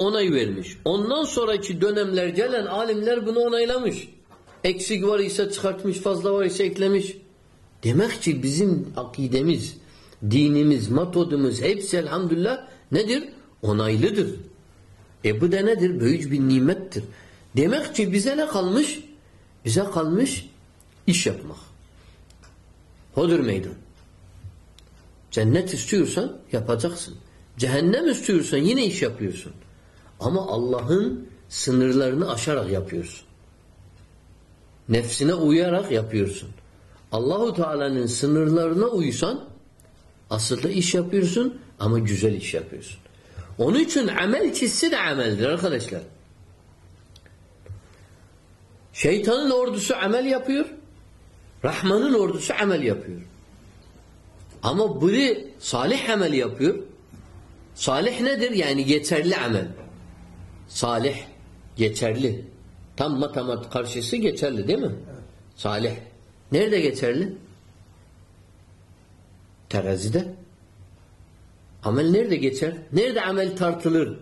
onay vermiş. Ondan sonraki dönemler gelen alimler bunu onaylamış. Eksik var ise çıkartmış, fazla var ise eklemiş. Demek ki bizim akidemiz, dinimiz, metodumuz hepsi elhamdülillah nedir? Onaylıdır. E bu da nedir? Büyük bir nimettir. Demek ki bize ne kalmış? Bize kalmış iş yapmak. Hodur meydan. Cennet istiyorsan yapacaksın. Cehennem istiyorsan yine iş yapıyorsun. Ama Allah'ın sınırlarını aşarak yapıyorsun. Nefsine uyarak yapıyorsun. Allahu Teala'nın sınırlarına uysan aslında iş yapıyorsun ama güzel iş yapıyorsun. Onun için amel çizsi de ameldir arkadaşlar. Şeytanın ordusu amel yapıyor. Rahman'ın ordusu amel yapıyor. Ama biri salih amel yapıyor. Salih nedir? Yani yeterli amel. Salih, geçerli. Tam matematik karşısı geçerli değil mi? Evet. Salih. Nerede geçerli? Terazide. Amel nerede geçer? Nerede amel tartılır?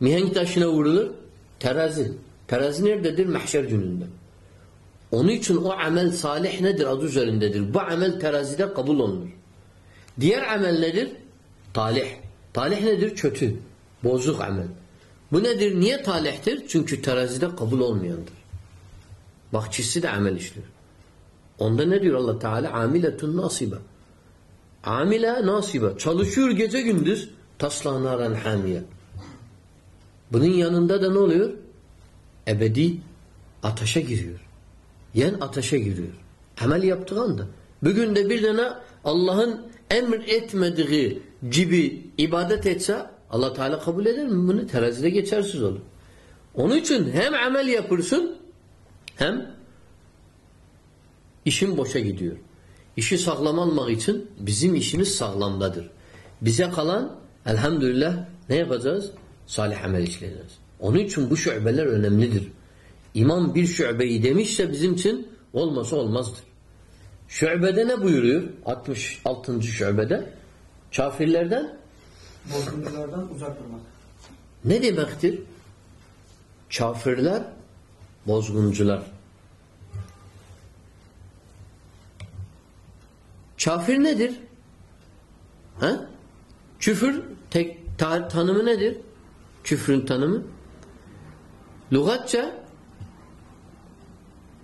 Mihenk taşına vurulur? Terazi. Terazi nerededir? Mahşer gününde. Onun için o amel salih nedir? Adı üzerindedir. Bu amel terazide kabul olunur. Diğer amel nedir? Talih. Talih nedir? Kötü. Bozuk amel. Bu nedir? Niye talihtir? Çünkü terazide kabul olmayandır. Bahçesi de amel işliyor. Onda ne diyor Allah Teala? Amiletun nasibe. Amile nasibe. Çalışıyor gece gündüz. Tasla naran hamiye. Bunun yanında da ne oluyor? Ebedi ateşe giriyor. Yen ateşe giriyor. Amel yaptığı anda. Bugün de bir tane Allah'ın emir etmediği gibi ibadet etse Allah Teala kabul eder mi bunu? Terazide geçersiz olur. Onun için hem amel yapırsın hem işin boşa gidiyor. İşi sağlam almak için bizim işimiz sağlamdadır. Bize kalan elhamdülillah ne yapacağız? Salih amel işleyeceğiz. Onun için bu şubeler önemlidir. İmam bir şubeyi demişse bizim için olmasa olmazdır. Şubede ne buyuruyor? 66. şubede. Kafirlerden bozgunculardan uzak durmak. Ne demektir? Kafirler bozguncular. Kafir nedir? Ha? Küfür tek ta tanımı nedir? Küfrün tanımı. Lugatça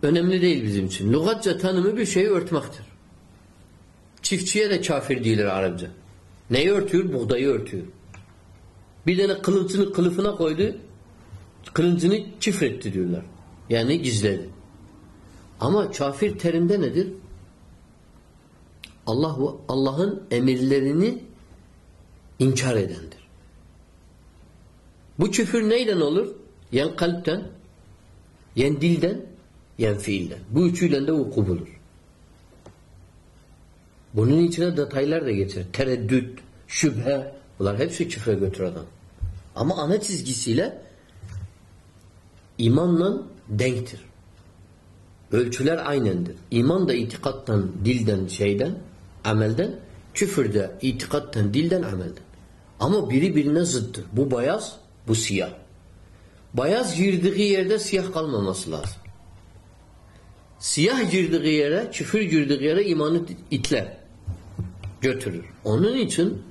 önemli değil bizim için. Lugatça tanımı bir şeyi örtmektir. Çiftçiye de kafir değildir Arapça. Neyi örtüyor? Buğdayı örtüyor. Bir tane kılıncını kılıfına koydu. Kılıncını çifretti diyorlar. Yani gizledi. Ama kafir terimde nedir? Allah Allah'ın emirlerini inkar edendir. Bu küfür neyden olur? Yen kalpten, yen dilden, yen fiilden. Bu üçüyle de vuku bulur. Bunun içine detaylar da geçer. Tereddüt, şüphe, bunlar hepsi küfre götür adam. Ama ana çizgisiyle imanla denktir. Ölçüler aynendir. İman da itikattan, dilden, şeyden, amelden, küfür de itikattan, dilden, amelden. Ama biri birine zıttır. Bu beyaz, bu siyah. Beyaz girdiği yerde siyah kalmaması lazım. Siyah girdiği yere, küfür girdiği yere imanı itler. Götürür. Onun için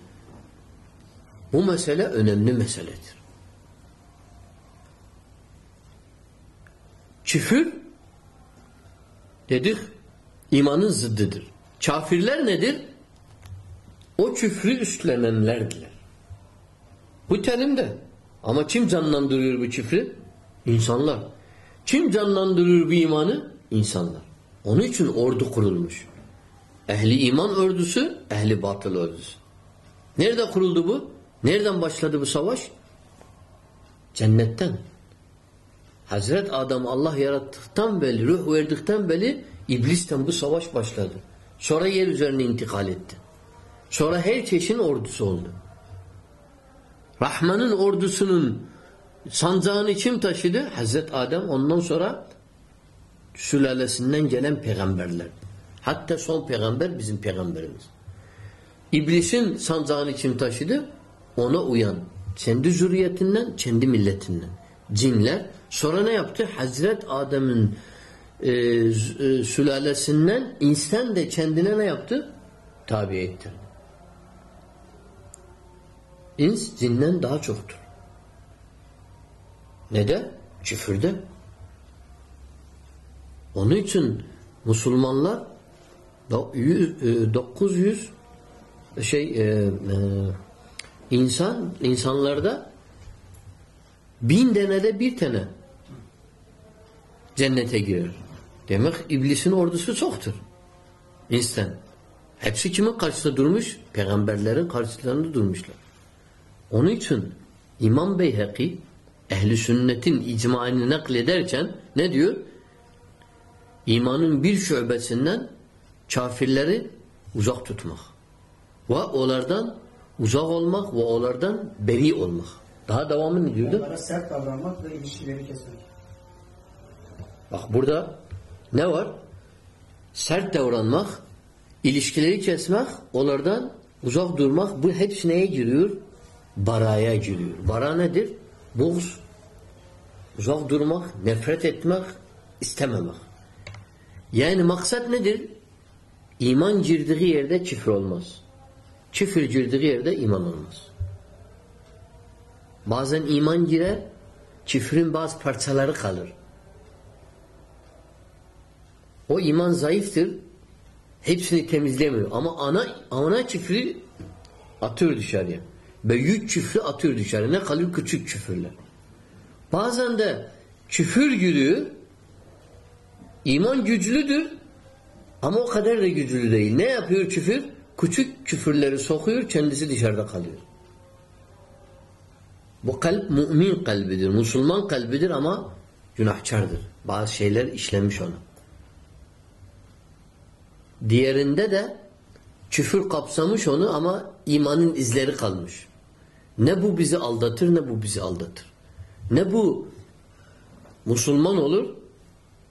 bu mesele önemli meseledir. Küfür dedik imanın zıddıdır. Kafirler nedir? O küfrü üstlenenlerdiler. Bu terimde. Ama kim canlandırıyor bu küfrü? İnsanlar. Kim canlandırıyor bu imanı? İnsanlar. Onun için ordu kurulmuş. Ehli iman ordusu, ehli batıl ordusu. Nerede kuruldu bu? Nereden başladı bu savaş? Cennetten. Hazret Adam Allah yarattıktan beri, ruh verdikten beri iblisten bu savaş başladı. Sonra yer üzerine intikal etti. Sonra her çeşin ordusu oldu. Rahman'ın ordusunun sancağını kim taşıdı? Hazret Adem ondan sonra sülalesinden gelen peygamberler. Hatta son peygamber bizim peygamberimiz. İblisin sancağını kim taşıdı? Ona uyan Kendi zürriyetinden, kendi milletinden. Cinler. Sonra ne yaptı? Hazret Adem'in e, e, sülalesinden insan de kendine ne yaptı? Tabi ettirdi. İns cinden daha çoktur. Neden? Küfürde. Onun için Müslümanlar 900 şey e, e, insan insanlarda bin denede bir tane cennete girer. Demek iblisin ordusu çoktur. İnsan. Hepsi kimin karşısında durmuş? Peygamberlerin karşılarında durmuşlar. Onun için İmam Beyhaki ehli sünnetin icmaını naklederken ne diyor? İmanın bir şubesinden kafirleri uzak tutmak. Ve onlardan uzak olmak ve onlardan beri olmak. Daha devamı ne diyordu? Onlara sert davranmak ve ilişkileri kesmek. Bak burada ne var? Sert davranmak, ilişkileri kesmek, onlardan uzak durmak bu hepsi neye giriyor? Baraya giriyor. Bara nedir? Buğz. Uzak durmak, nefret etmek, istememek. Yani maksat nedir? İman girdiği yerde küfür olmaz. Küfür girdiği yerde iman olmaz. Bazen iman girer, küfrün bazı parçaları kalır. O iman zayıftır. Hepsini temizlemiyor. Ama ana ana küfrü atıyor dışarıya. Büyük küfrü atıyor dışarıya. Ne kalıyor? Küçük küfürler. Bazen de küfür giriyor. İman güçlüdür. Ama o kadar da güçlü değil. Ne yapıyor küfür? Küçük küfürleri sokuyor, kendisi dışarıda kalıyor. Bu kalp mümin kalbidir, Müslüman kalbidir ama günahkardır. Bazı şeyler işlemiş ona. Diğerinde de küfür kapsamış onu ama imanın izleri kalmış. Ne bu bizi aldatır ne bu bizi aldatır. Ne bu Müslüman olur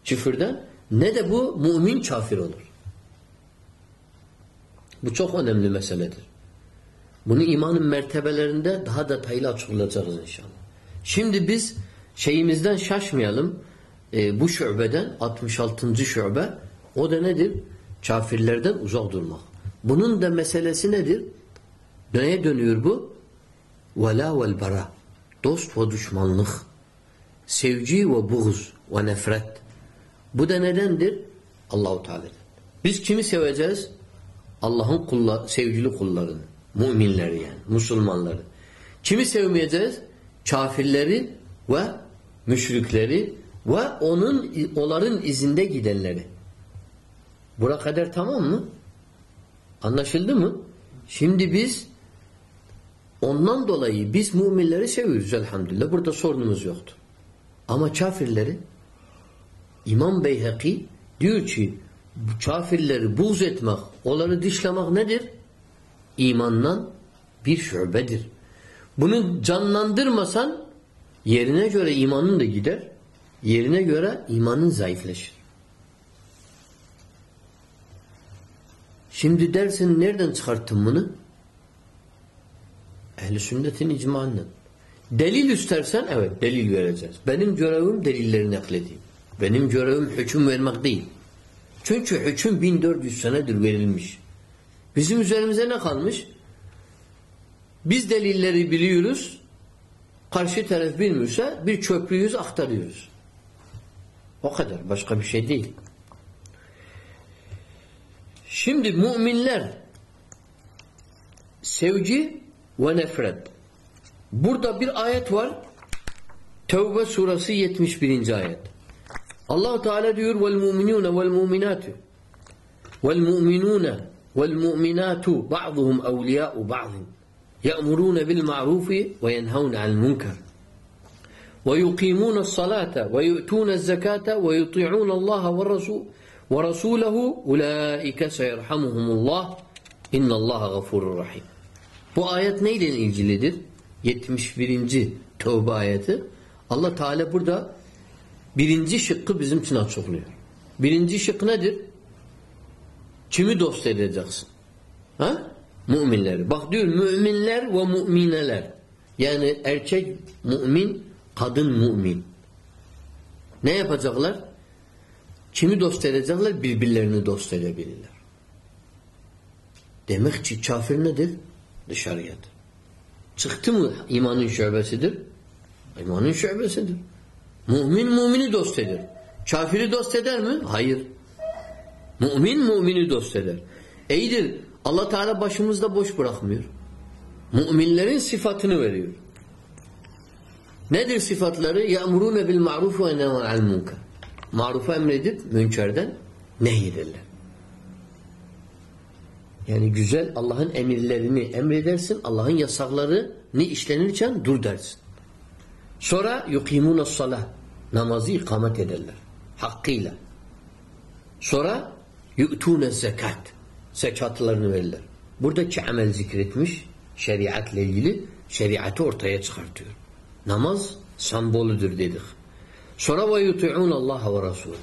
küfürden ne de bu mümin kafir olur. Bu çok önemli meseledir. Bunu imanın mertebelerinde daha detaylı açıklayacağız inşallah. Şimdi biz şeyimizden şaşmayalım. Ee, bu şubeden 66. şube o da nedir? Kafirlerden uzak durmak. Bunun da meselesi nedir? Neye dönüyor bu? Vela vel bara. Dost ve düşmanlık. Sevgi ve buğz ve nefret. Bu da nedendir? Allahu Teala'dan. Biz kimi seveceğiz? Allah'ın kulla, sevgili kullarını. Müminleri yani. Müslümanları. Kimi sevmeyeceğiz? Kafirleri ve müşrikleri ve onun onların izinde gidenleri. Bura kadar tamam mı? Anlaşıldı mı? Şimdi biz ondan dolayı biz müminleri seviyoruz elhamdülillah. Burada sorunumuz yoktur. Ama kafirleri İmam Beyhaki diyor ki kafirleri buğz etmek, onları dışlamak nedir? İmandan bir şubedir. Bunu canlandırmasan yerine göre imanın da gider. Yerine göre imanın zayıfleşir. Şimdi dersin nereden çıkarttın bunu? Ehl-i sünnetin icmanından. Delil istersen evet delil vereceğiz. Benim görevim delilleri nakledeyim. Benim görevim hüküm vermek değil. Çünkü hüküm 1400 senedir verilmiş. Bizim üzerimize ne kalmış? Biz delilleri biliyoruz. Karşı taraf bilmiyorsa bir köprüyüz aktarıyoruz. O kadar. Başka bir şey değil. Şimdi müminler sevgi ve nefret. Burada bir ayet var. Tevbe suresi 71. ayet. Allah Teala diyor vel mu'minun vel mu'minatu vel mu'minun vel mu'minatu ba'duhum evliya'u ba'din ya'murun bil ma'ruf ve yenhaun 'anil munkar ve yuqimuna es-salata ve yu'tuna ez-zakata ve yuti'un Allah ve Resul ve Rasuluhu ulaika seyerhamuhumullah innallaha gafurur rahim. Bu ayet neyle ilgilidir? 71. Tevbe ayeti. Allah Teala burada birinci şıkkı bizim için açıklıyor. Birinci şık nedir? Kimi dost edeceksin? Ha? Müminleri. Bak diyor müminler ve mümineler. Yani erkek mümin, kadın mümin. Ne yapacaklar? Kimi dost edecekler? Birbirlerini dost edebilirler. Demek ki kafir nedir? Dışarıyadır. Çıktı mı imanın şöbesidir? İmanın şöbesidir. Mümin mümini dost eder. Kafiri dost eder mi? Hayır. Mümin mümini dost eder. İyidir. Allah Teala başımızda boş bırakmıyor. Müminlerin sıfatını veriyor. Nedir sıfatları? Ya'murune bil ma'ruf ve yenhevne anil munkar. Marufa emredip münkerden nehyederler. Yani güzel Allah'ın emirlerini emredersin, Allah'ın yasaklarını işlenirken dur dersin. Sonra yukimune's salah namazı ikamet ederler. Hakkıyla. Sonra yu'tune zekat zekatlarını verirler. Buradaki amel zikretmiş şeriatla ilgili şeriatı ortaya çıkartıyor. Namaz sembolüdür dedik. Sonra ve yuti'un Allah ve Resulü.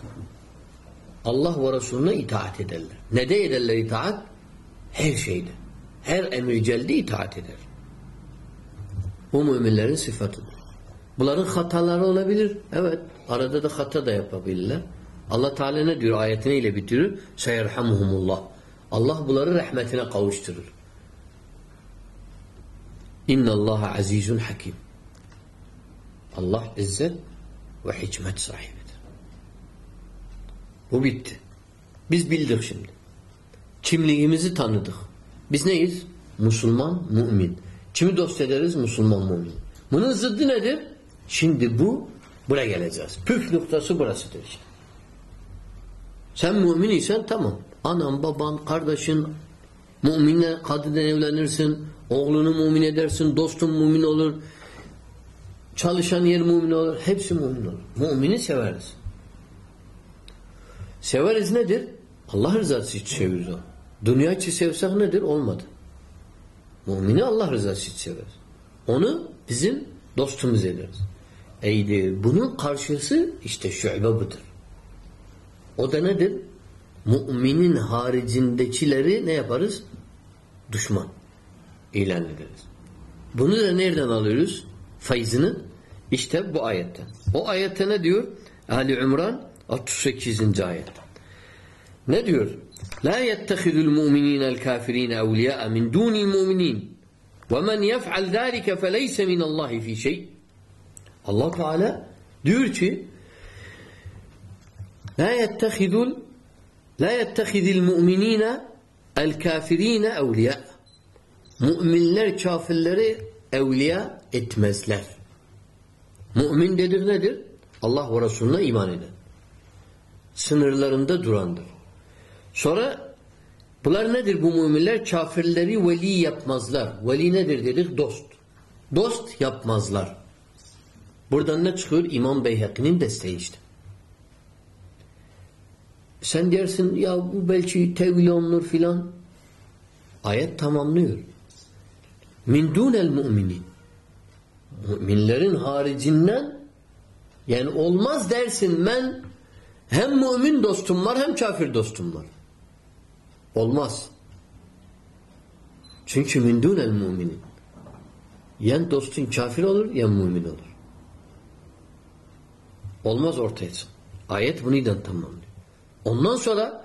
Allah ve Resulüne itaat ederler. Ne de ederler itaat? Her şeyde. Her emir geldi itaat eder. Bu müminlerin sıfatıdır. Bunların hataları olabilir. Evet. Arada da hata da yapabilirler. Allah Teala ne diyor? Ayetine ile bitiriyor. Seyerhamuhumullah. Allah bunları rahmetine kavuşturur. İnna Allah azizun hakim. Allah izzet ve hikmet sahibidir. Bu bitti. Biz bildik şimdi. Kimliğimizi tanıdık. Biz neyiz? Müslüman, mümin. Kimi dost ederiz? Müslüman, mümin. Bunun zıddı nedir? Şimdi bu, buraya geleceğiz. Püf noktası burasıdır. Sen mümin isen tamam. Anan, baban, kardeşin, müminle kadından evlenirsin, oğlunu mümin edersin, dostun mümin olur, çalışan yer mümin olur, hepsi mümin olur. Mümini severiz. Severiz nedir? Allah rızası için severiz o. Dünya için sevsek nedir? Olmadı. Mümini Allah rızası için severiz. Onu bizim dostumuz ederiz. Eydir. Bunun karşısı işte şübe budur. O da nedir? Müminin haricindekileri ne yaparız? Düşman. ilan ederiz. Bunu da nereden alıyoruz? Feyzini işte bu ayetten. O ayette ne diyor? Ali İmran 38. ayet. Ne diyor? La yettehidul mu'minînel kâfirîne evliyâ'a min dûnil mu'minîn ve men yef'al zâlike feleyse minallâhi fî şey. Allah Teala diyor ki La yettehidul La yettehidil mu'minîne el kâfirîne evliyâ. Müminler kafirleri evliya etmezler. Mümin dedik nedir? Allah ve Resulüne iman eden. Sınırlarında durandır. Sonra bunlar nedir bu müminler? Kafirleri veli yapmazlar. Veli nedir dedik? Dost. Dost yapmazlar. Buradan ne çıkıyor? İmam Beyhaki'nin desteği işte. Sen dersin ya bu belki tevil olunur filan. Ayet tamamlıyor. Min dunel müminin. Müminlerin haricinden yani olmaz dersin ben hem mümin dostum var hem kafir dostum var. Olmaz. Çünkü min dunel müminin. Yen dostun kafir olur yen mümin olur. Olmaz ortaya çık. Ayet bunu da tamamlıyor. Ondan sonra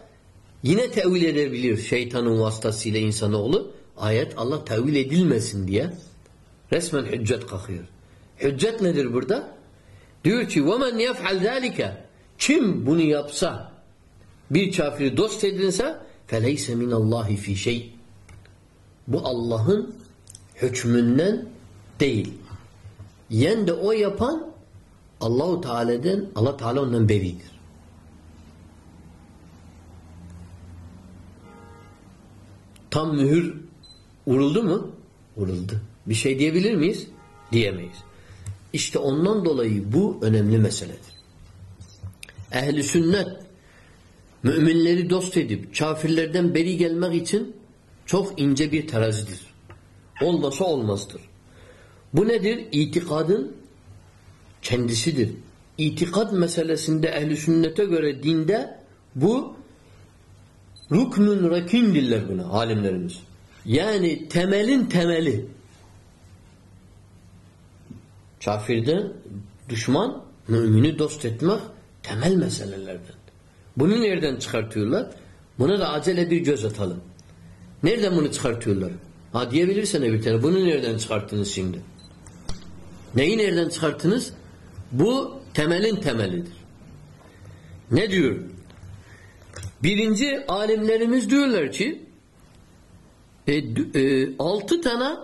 yine tevil edebilir şeytanın vasıtasıyla insanoğlu. Ayet Allah tevil edilmesin diye resmen hüccet kalkıyor. Hüccet nedir burada? Diyor ki وَمَنْ يَفْعَلْ ذَٰلِكَ Kim bunu yapsa bir kafiri dost edinse فَلَيْسَ مِنَ اللّٰهِ فِي şey. Bu Allah'ın hükmünden değil. Yen de o yapan Allahu Teala'dan Allah Teala ondan beridir. Tam mühür vuruldu mu? Vuruldu. Bir şey diyebilir miyiz? Diyemeyiz. İşte ondan dolayı bu önemli meseledir. Ehli sünnet müminleri dost edip kafirlerden beri gelmek için çok ince bir terazidir. Olmasa olmazdır. Bu nedir? İtikadın kendisidir. İtikad meselesinde ehli sünnete göre dinde bu ruknun rakin diller buna alimlerimiz. Yani temelin temeli. Kafirden düşman, mümini dost etmek temel meselelerden. Bunu nereden çıkartıyorlar? Buna da acele bir göz atalım. Nereden bunu çıkartıyorlar? Ha diyebilirsen bir tane. Bunu nereden çıkarttınız şimdi? Neyi nereden çıkarttınız? Bu temelin temelidir. Ne diyor? Birinci alimlerimiz diyorlar ki e, e, altı tane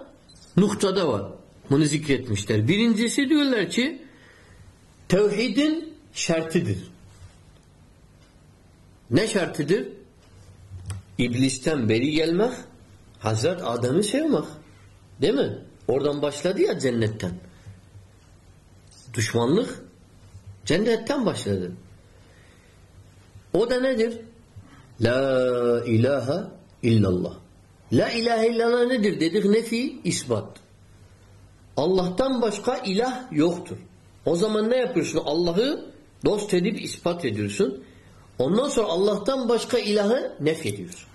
noktada var. Bunu zikretmişler. Birincisi diyorlar ki tevhidin şartıdır. Ne şartıdır? İblisten beri gelmek, Hazret Adem'i sevmek. Değil mi? Oradan başladı ya cennetten. Düşmanlık cennetten başladı. O da nedir? La ilahe illallah. La ilahe illallah nedir dedik? Nefi, ispat. Allah'tan başka ilah yoktur. O zaman ne yapıyorsun? Allah'ı dost edip ispat ediyorsun. Ondan sonra Allah'tan başka ilahı nef ediyorsun.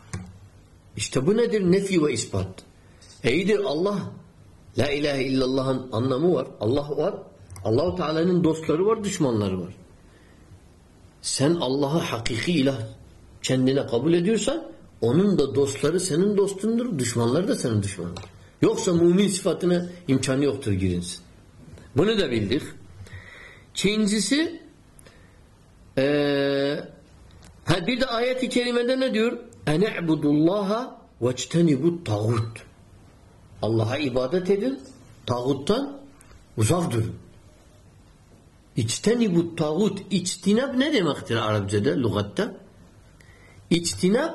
İşte bu nedir? Nefi ve ispat. İyidir Allah. La ilahe illallah'ın anlamı var. Allah var. Allahu Teala'nın dostları var, düşmanları var. Sen Allah'ı hakiki ilah kendine kabul ediyorsan onun da dostları senin dostundur, düşmanları da senin düşmanındır. Yoksa mümin sıfatına imkanı yoktur girinsin. Bunu da bildik. İkincisi ee, ha bir de ayet-i kerimede ne diyor? Ene'budullaha veçtenibut tağut. Allah'a ibadet edin, tağuttan uzak durun. İçtenibut tağut, içtinab ne demektir Arapçada, lügatta? İçtinab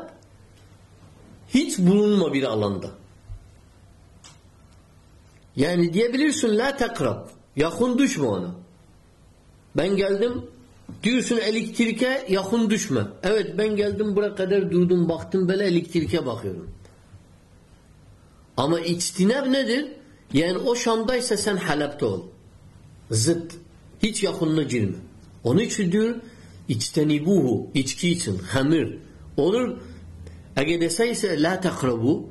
hiç bulunma bir alanda. Yani diyebilirsin la takrab. Yakın düşme ona. Ben geldim diyorsun elektrike yakın düşme. Evet ben geldim buraya kadar durdum baktım böyle elektrike bakıyorum. Ama içtinab nedir? Yani o Şam'daysa sen Halep'te ol. Zıt. Hiç yakınına girme. Onun için diyor içtenibuhu içki için hamir olur. Eğer deseyse la takrabu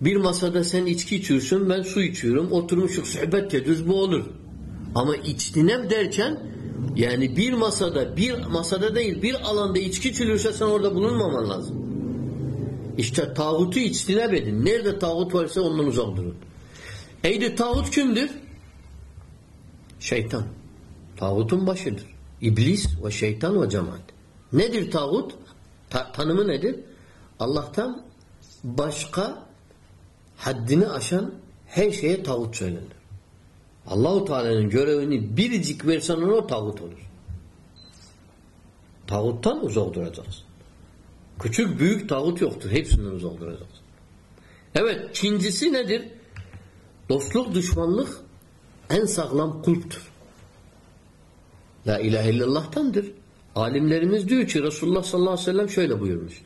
bir masada sen içki içiyorsun ben su içiyorum oturmuşuk sohbet ediyoruz bu olur. Ama içtinem derken yani bir masada bir masada değil bir alanda içki içiliyorsa sen orada bulunmaman lazım. İşte tağutu içtinab edin. Nerede tağut varsa ondan uzak durun. Eydi tağut kimdir? Şeytan. Tağutun başıdır. İblis ve şeytan ve cemaat. Nedir tağut? Ta tanımı nedir? Allah'tan başka haddini aşan her şeye tağut söylenir. Allahu Teala'nın görevini biricik versen ona tağut olur. Tağuttan uzak duracaksın. Küçük büyük tağut yoktur. Hepsinden uzak duracaksın. Evet, ikincisi nedir? Dostluk, düşmanlık en sağlam kulptur. La ilahe illallah'tandır. Alimlerimiz diyor ki Resulullah sallallahu aleyhi ve sellem şöyle buyurmuş.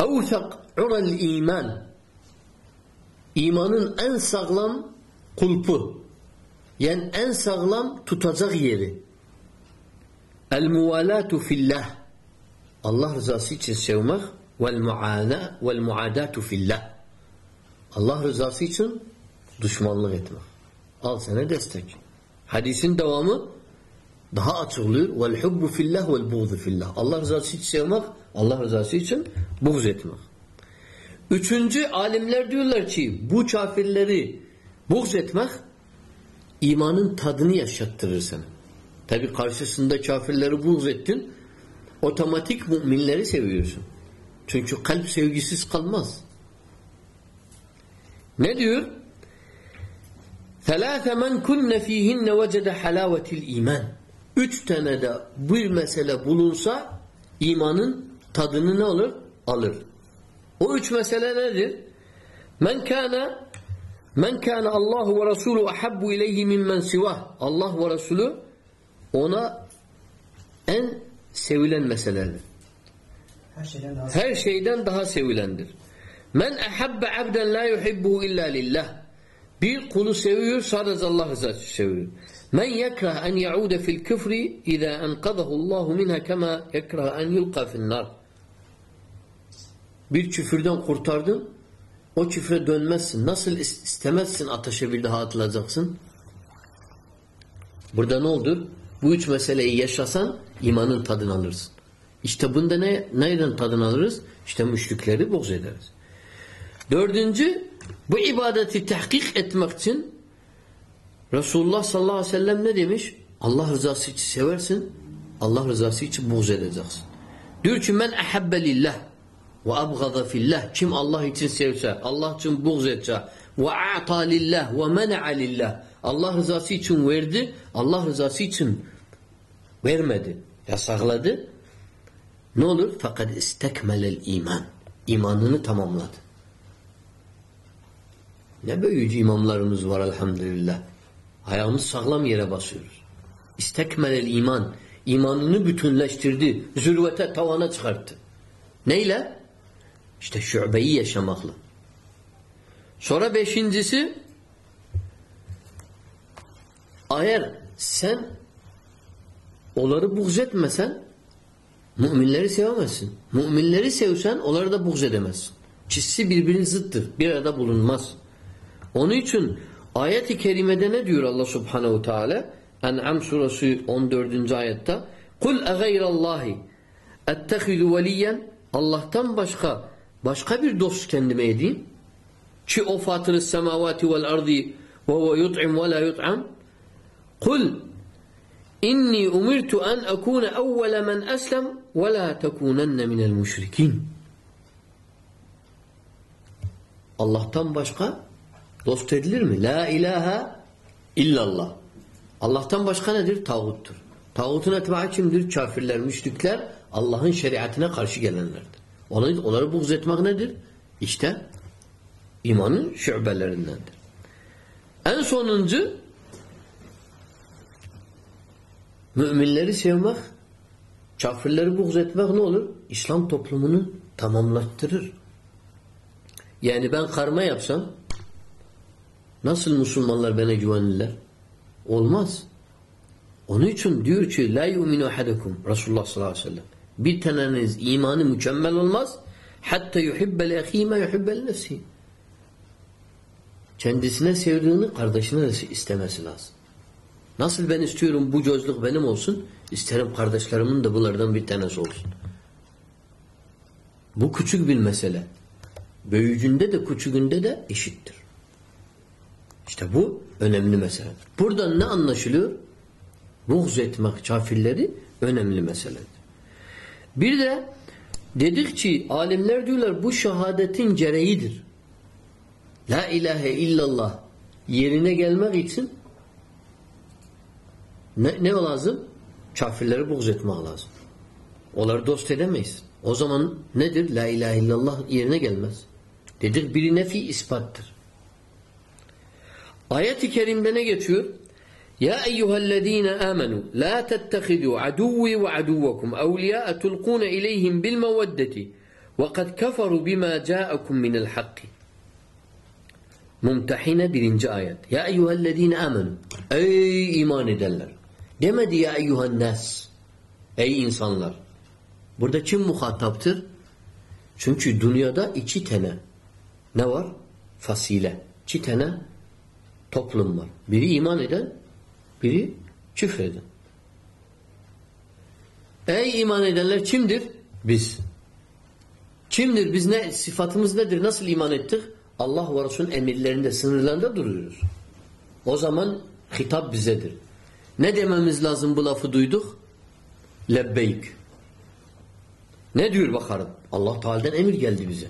Evthak ural iman İmanın en sağlam kulpu yani en sağlam tutacak yeri el muvalatu fillah Allah rızası için sevmek vel muana vel muadatu fillah Allah rızası için düşmanlık etmek. Al sana destek. Hadisin devamı daha açıklıyor. Vel hubbu fillah vel buğzu fillah. Allah rızası için sevmek, Allah rızası için buğz etmek. Üçüncü alimler diyorlar ki bu kafirleri buğz etmek imanın tadını yaşattırır sana. Tabi karşısında kafirleri buğz ettin otomatik müminleri seviyorsun. Çünkü kalp sevgisiz kalmaz. Ne diyor? ثَلَاثَ مَنْ كُنَّ ف۪يهِنَّ وَجَدَ حَلَاوَةِ الْا۪يمَانِ Üç tane de bir mesele bulunsa imanın tadını ne olur? Alır. O üç mesele nedir? Men kana men kana Allah ve Resulü ahabbu ileyhi mimmen sivah. Allah ve Resulü ona en sevilen meseledir. Her şeyden daha Her şeyden daha sevilendir. Men ahabbe abden la yuhibbuhu illa lillah. Bir kulu seviyor sadece Allah rızası seviyor. Men yekrah en yaude fil küfri iza enkadahu Allahu minha kema yekrah en yulqa fil nar. Bir küfürden kurtardın o küfre dönmezsin. Nasıl is- istemezsin ateşe bir daha atılacaksın? Burada ne olur? Bu üç meseleyi yaşasan imanın tadını alırsın. İşte bunda ne, nereden tadını alırız? İşte müşrikleri boz ederiz. Dördüncü, bu ibadeti tahkik etmek için Resulullah sallallahu aleyhi ve sellem ne demiş? Allah rızası için seversin, Allah rızası için buğz edeceksin. Diyor ki men ehabbe lillah ve abgada fillah. Kim Allah için sevse, Allah için buğz etse ve a'ta lillah ve mena'a lillah. Allah rızası için verdi, Allah rızası için vermedi, yasakladı. Ne olur? Fakat istekmelel iman. İmanını tamamladı. Ne böyücü imamlarımız var elhamdülillah. Ayağımız sağlam yere basıyoruz. İstekmelel iman. İmanını bütünleştirdi. Zürvete tavana çıkarttı. Neyle? İşte şubeyi yaşamakla. Sonra beşincisi eğer sen onları buğz etmesen müminleri sevemezsin. Müminleri sevsen onları da buğz edemezsin. Çizsi birbirinin zıttır. Bir arada bulunmaz. Onun için ayet-i kerimede ne diyor Allah subhanehu teala? En'am suresi 14. ayette Kul e gayrallahi ettehidu veliyen Allah'tan başka başka bir dost kendime edeyim. Ki o fatırı semavati vel ardi ve huve yut'im ve la yut'am. Kul inni umirtu en ekune evvele men eslem ve la tekunenne minel müşrikin. Allah'tan başka dost edilir mi? La ilahe illallah. Allah'tan başka nedir? Tağuttur. Tağutun etbaı kimdir? Kafirler, müşrikler Allah'ın şeriatine karşı gelenlerdir. Onları, onları buğz etmek nedir? İşte imanın şubelerindendir. En sonuncu müminleri sevmek, kafirleri buğz etmek ne olur? İslam toplumunu tamamlattırır. Yani ben karma yapsam nasıl Müslümanlar bana güvenirler? Olmaz. Onun için diyor ki la yu'minu ahadukum Resulullah sallallahu aleyhi ve sellem. Bir taneniz imanı mükemmel olmaz. Hatta yuhibbe li ahihi ma yuhibbe li nefsihi. Kendisine sevdiğini kardeşine de istemesi lazım. Nasıl ben istiyorum bu gözlük benim olsun, isterim kardeşlerimin de bunlardan bir tanesi olsun. Bu küçük bir mesele. Büyücünde de küçüğünde de eşittir. İşte bu önemli mesele. Buradan ne anlaşılıyor? Buğz etmek kafirleri önemli meseledir. Bir de dedik alimler diyorlar bu şehadetin gereğidir. La ilahe illallah yerine gelmek için ne, ne lazım? Kafirleri buğz etmek lazım. Onları dost edemeyiz. O zaman nedir? La ilahe illallah yerine gelmez. Dedik biri nefi ispattır. Ayet-i kerimde ne geçiyor? Ya eyyühellezine amenu la tettehidu aduvi ve aduvakum evliya'a tulquna ileyhim bil meveddeti ve kad keferu bima ca'akum minel hakki. Mumtahine birinci ayet. Ya eyyühellezine amenu Ey iman edenler. Demedi ya eyyühen nas. Ey insanlar. Burada kim muhataptır? Çünkü dünyada iki tane ne var? Fasile. İki tane toplum var. Biri iman eden, biri küfür eden. Ey iman edenler kimdir? Biz. Kimdir? Biz ne? Sıfatımız nedir? Nasıl iman ettik? Allah ve Resul'ün emirlerinde, sınırlarında duruyoruz. O zaman hitap bizedir. Ne dememiz lazım bu lafı duyduk? Lebbeyk. Ne diyor bakalım? Allah Teala'dan emir geldi bize.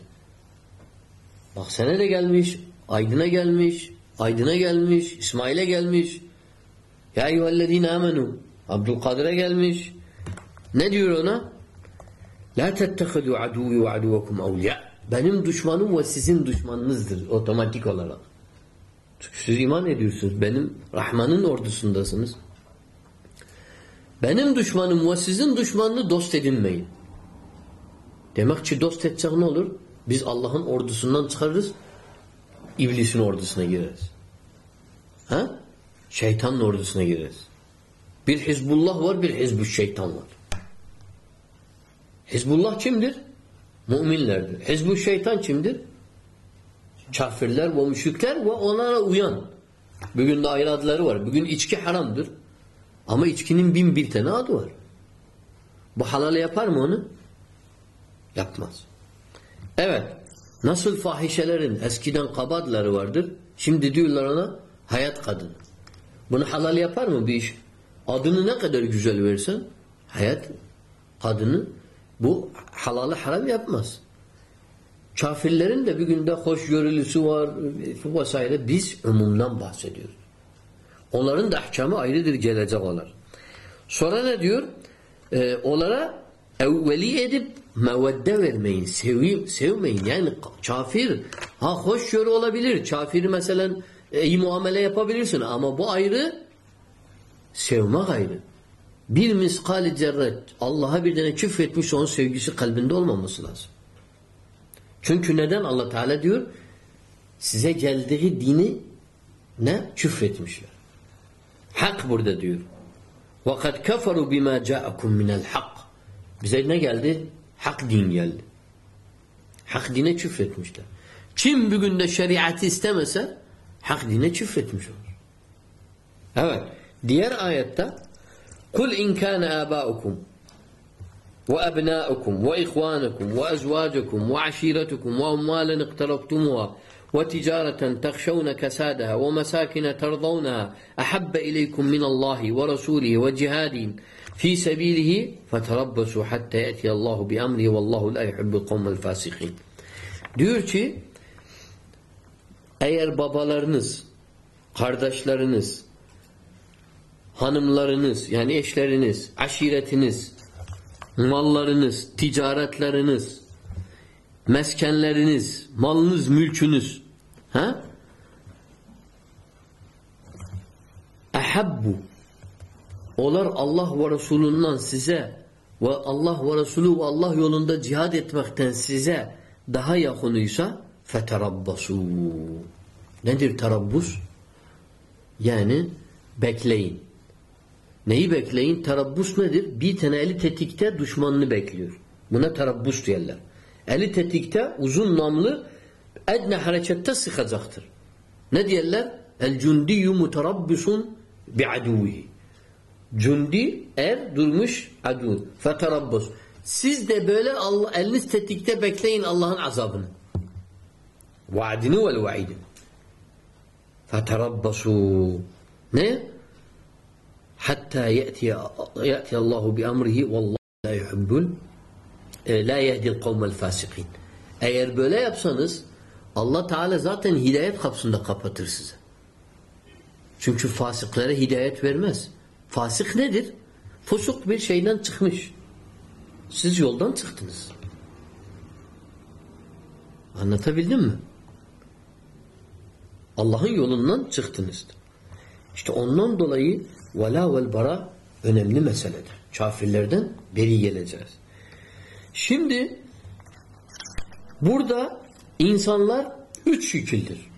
Bak sene de gelmiş, Aydın'a gelmiş, Aydın'a gelmiş, İsmail'e gelmiş. Ya eyyühellezine amenu. Abdülkadir'e gelmiş. Ne diyor ona? La tettehidu aduvi ve aduvakum evliya. Benim düşmanım ve sizin düşmanınızdır otomatik olarak. Çünkü siz iman ediyorsunuz. Benim Rahman'ın ordusundasınız. Benim düşmanım ve sizin düşmanını dost edinmeyin. Demek ki dost edecek ne olur? Biz Allah'ın ordusundan çıkarırız. İblisin ordusuna gireriz. Ha? Şeytanın ordusuna gireriz. Bir Hizbullah var, bir Hizbü Şeytan var. Hizbullah kimdir? Müminlerdir. Hizbü Şeytan kimdir? Kafirler ve müşrikler ve onlara uyan. Bugün de ayrı adları var. Bugün içki haramdır. Ama içkinin bin bir tane adı var. Bu halal yapar mı onu? Yapmaz. Evet. Nasıl fahişelerin eskiden kabadları vardır. Şimdi diyorlar ona hayat kadını. Bunu halal yapar mı bir iş? Adını ne kadar güzel versen hayat kadını bu halalı haram yapmaz. Kafirlerin de bir günde hoşgörülüsü var vesaire. Biz umumdan bahsediyoruz. Onların da ahkamı ayrıdır gelecek onlar. Sonra ne diyor? Ee, onlara evveli edip mevedde vermeyin. Seveyim, sevmeyin. Yani kafir ha hoşgörü olabilir. Kafir mesela e, iyi muamele yapabilirsin ama bu ayrı sevmek ayrı. Bir miskali zerret Allah'a bir tane küfretmiş onun sevgisi kalbinde olmaması lazım. Çünkü neden Allah Teala diyor? Size geldiği dini ne? Küfretmişler. Hak burada diyor. وَقَدْ كَفَرُوا بِمَا جَاءَكُمْ مِنَ الْحَقِّ Bize ne geldi? Hak din geldi. Hak dine küfretmişler. Kim bugün de şeriatı istemese hak dine küfretmiş olur. Evet. Diğer ayette قُلْ اِنْ كَانَ آبَاؤُكُمْ وأبناؤكم وإخوانكم وأزواجكم وعشيرتكم وأموالا اقترفتموها وتجارة تخشون كسادها ومساكن ترضونها أحب إليكم من الله ورسوله وجهاد fi sebilihi feterabbesu hatta yetiyallahu bi amri vallahu la yuhibbul kavmel fasikin. Diyor ki eğer babalarınız, kardeşleriniz, hanımlarınız yani eşleriniz, aşiretiniz, mallarınız, ticaretleriniz, meskenleriniz, malınız, mülkünüz ha? Ehabbu Olar Allah ve Resulünden size ve Allah ve Resulü ve Allah yolunda cihad etmekten size daha yakınıysa feterabbasu. Nedir terabbus? Yani bekleyin. Neyi bekleyin? Terabbus nedir? Bir tane eli tetikte düşmanını bekliyor. Buna terabbus diyorlar. Eli tetikte uzun namlı edne harekette sıkacaktır. Ne diyorlar? El cundiyyu muterabbisun bi'aduvihi. Cundi er durmuş adu. Feterabbus. Siz de böyle Allah, eliniz tetikte bekleyin Allah'ın azabını. Vaadini vel vaidini. Feterabbasu. Ne? hatta ya'ti Allahu bi emrihi vallahu la yuhibbul e, la yehdi'l kavmel fasikin. Eğer böyle yapsanız Allah Teala zaten hidayet kapısında kapatır size. Çünkü fasıklara hidayet vermez. Fasık nedir? Fusuk bir şeyden çıkmış. Siz yoldan çıktınız. Anlatabildim mi? Allah'ın yolundan çıktınız. İşte ondan dolayı vela vel bara önemli meseledir. Kafirlerden beri geleceğiz. Şimdi burada insanlar üç şekildir.